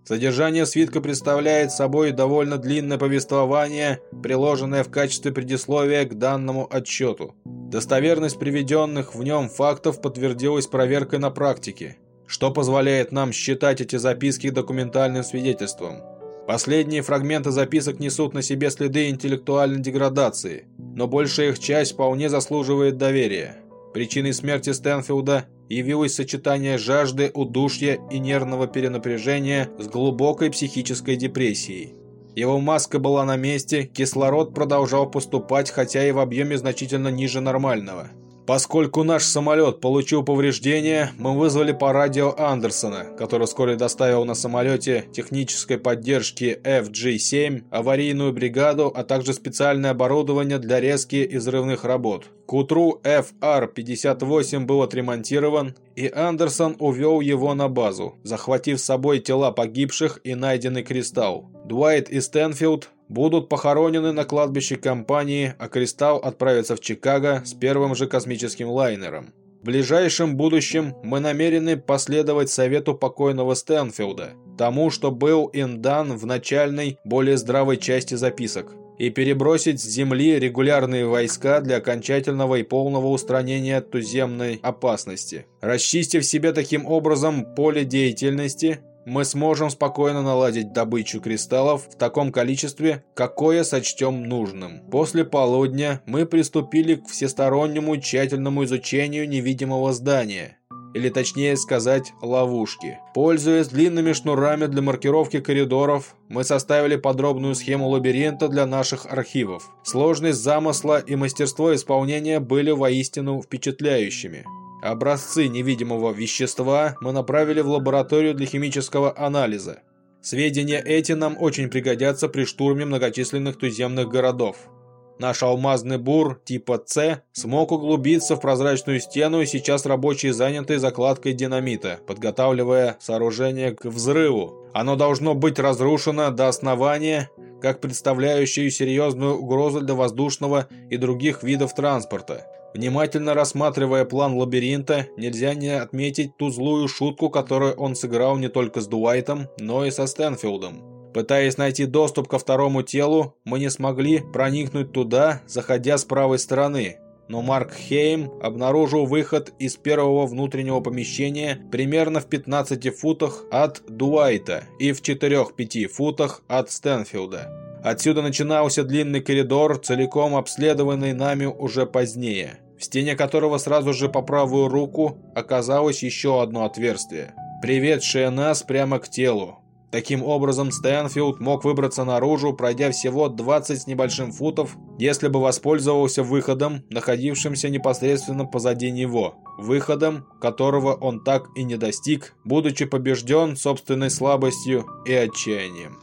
Содержание свитка представляет собой довольно длинное повествование, приложенное в качестве предисловия к данному отчету. Достоверность приведенных в нем фактов подтвердилась проверкой на практике, что позволяет нам считать эти записки документальным свидетельством. Последние фрагменты записок несут на себе следы интеллектуальной деградации, но большая их часть вполне заслуживает доверия. Причиной смерти Стэнфилда явилось сочетание жажды, удушья и нервного перенапряжения с глубокой психической депрессией. Его маска была на месте, кислород продолжал поступать, хотя и в объеме значительно ниже нормального – Поскольку наш самолет получил повреждения, мы вызвали по радио Андерсона, который вскоре доставил на самолете технической поддержки FG-7 аварийную бригаду, а также специальное оборудование для резки и взрывных работ. К утру FR-58 был отремонтирован, и Андерсон увел его на базу, захватив с собой тела погибших и найденный кристалл. Дуайт и Стэнфилд будут похоронены на кладбище компании, а Кристалл отправится в Чикаго с первым же космическим лайнером. В ближайшем будущем мы намерены последовать совету покойного Стэнфилда, тому, что был им дан в начальной, более здравой части записок, и перебросить с Земли регулярные войска для окончательного и полного устранения туземной опасности. Расчистив себе таким образом поле деятельности, мы сможем спокойно наладить добычу кристаллов в таком количестве, какое сочтем нужным. После полудня мы приступили к всестороннему тщательному изучению невидимого здания, или точнее сказать, ловушки. Пользуясь длинными шнурами для маркировки коридоров, мы составили подробную схему лабиринта для наших архивов. Сложность замысла и мастерство исполнения были воистину впечатляющими. Образцы невидимого вещества мы направили в лабораторию для химического анализа. Сведения эти нам очень пригодятся при штурме многочисленных туземных городов. Наш алмазный бур типа С смог углубиться в прозрачную стену, и сейчас рабочие заняты закладкой динамита, подготавливая сооружение к взрыву. Оно должно быть разрушено до основания, как представляющее серьезную угрозу для воздушного и других видов транспорта. Внимательно рассматривая план лабиринта, нельзя не отметить ту злую шутку, которую он сыграл не только с Дуайтом, но и со Стэнфилдом. Пытаясь найти доступ ко второму телу, мы не смогли проникнуть туда, заходя с правой стороны. Но Марк Хейм обнаружил выход из первого внутреннего помещения примерно в 15 футах от Дуайта и в 4-5 футах от Стэнфилда. Отсюда начинался длинный коридор, целиком обследованный нами уже позднее, в стене которого сразу же по правую руку оказалось еще одно отверстие, приведшее нас прямо к телу. Таким образом, Стэнфилд мог выбраться наружу, пройдя всего 20 с небольшим футов, если бы воспользовался выходом, находившимся непосредственно позади него, выходом, которого он так и не достиг, будучи побежден собственной слабостью и отчаянием.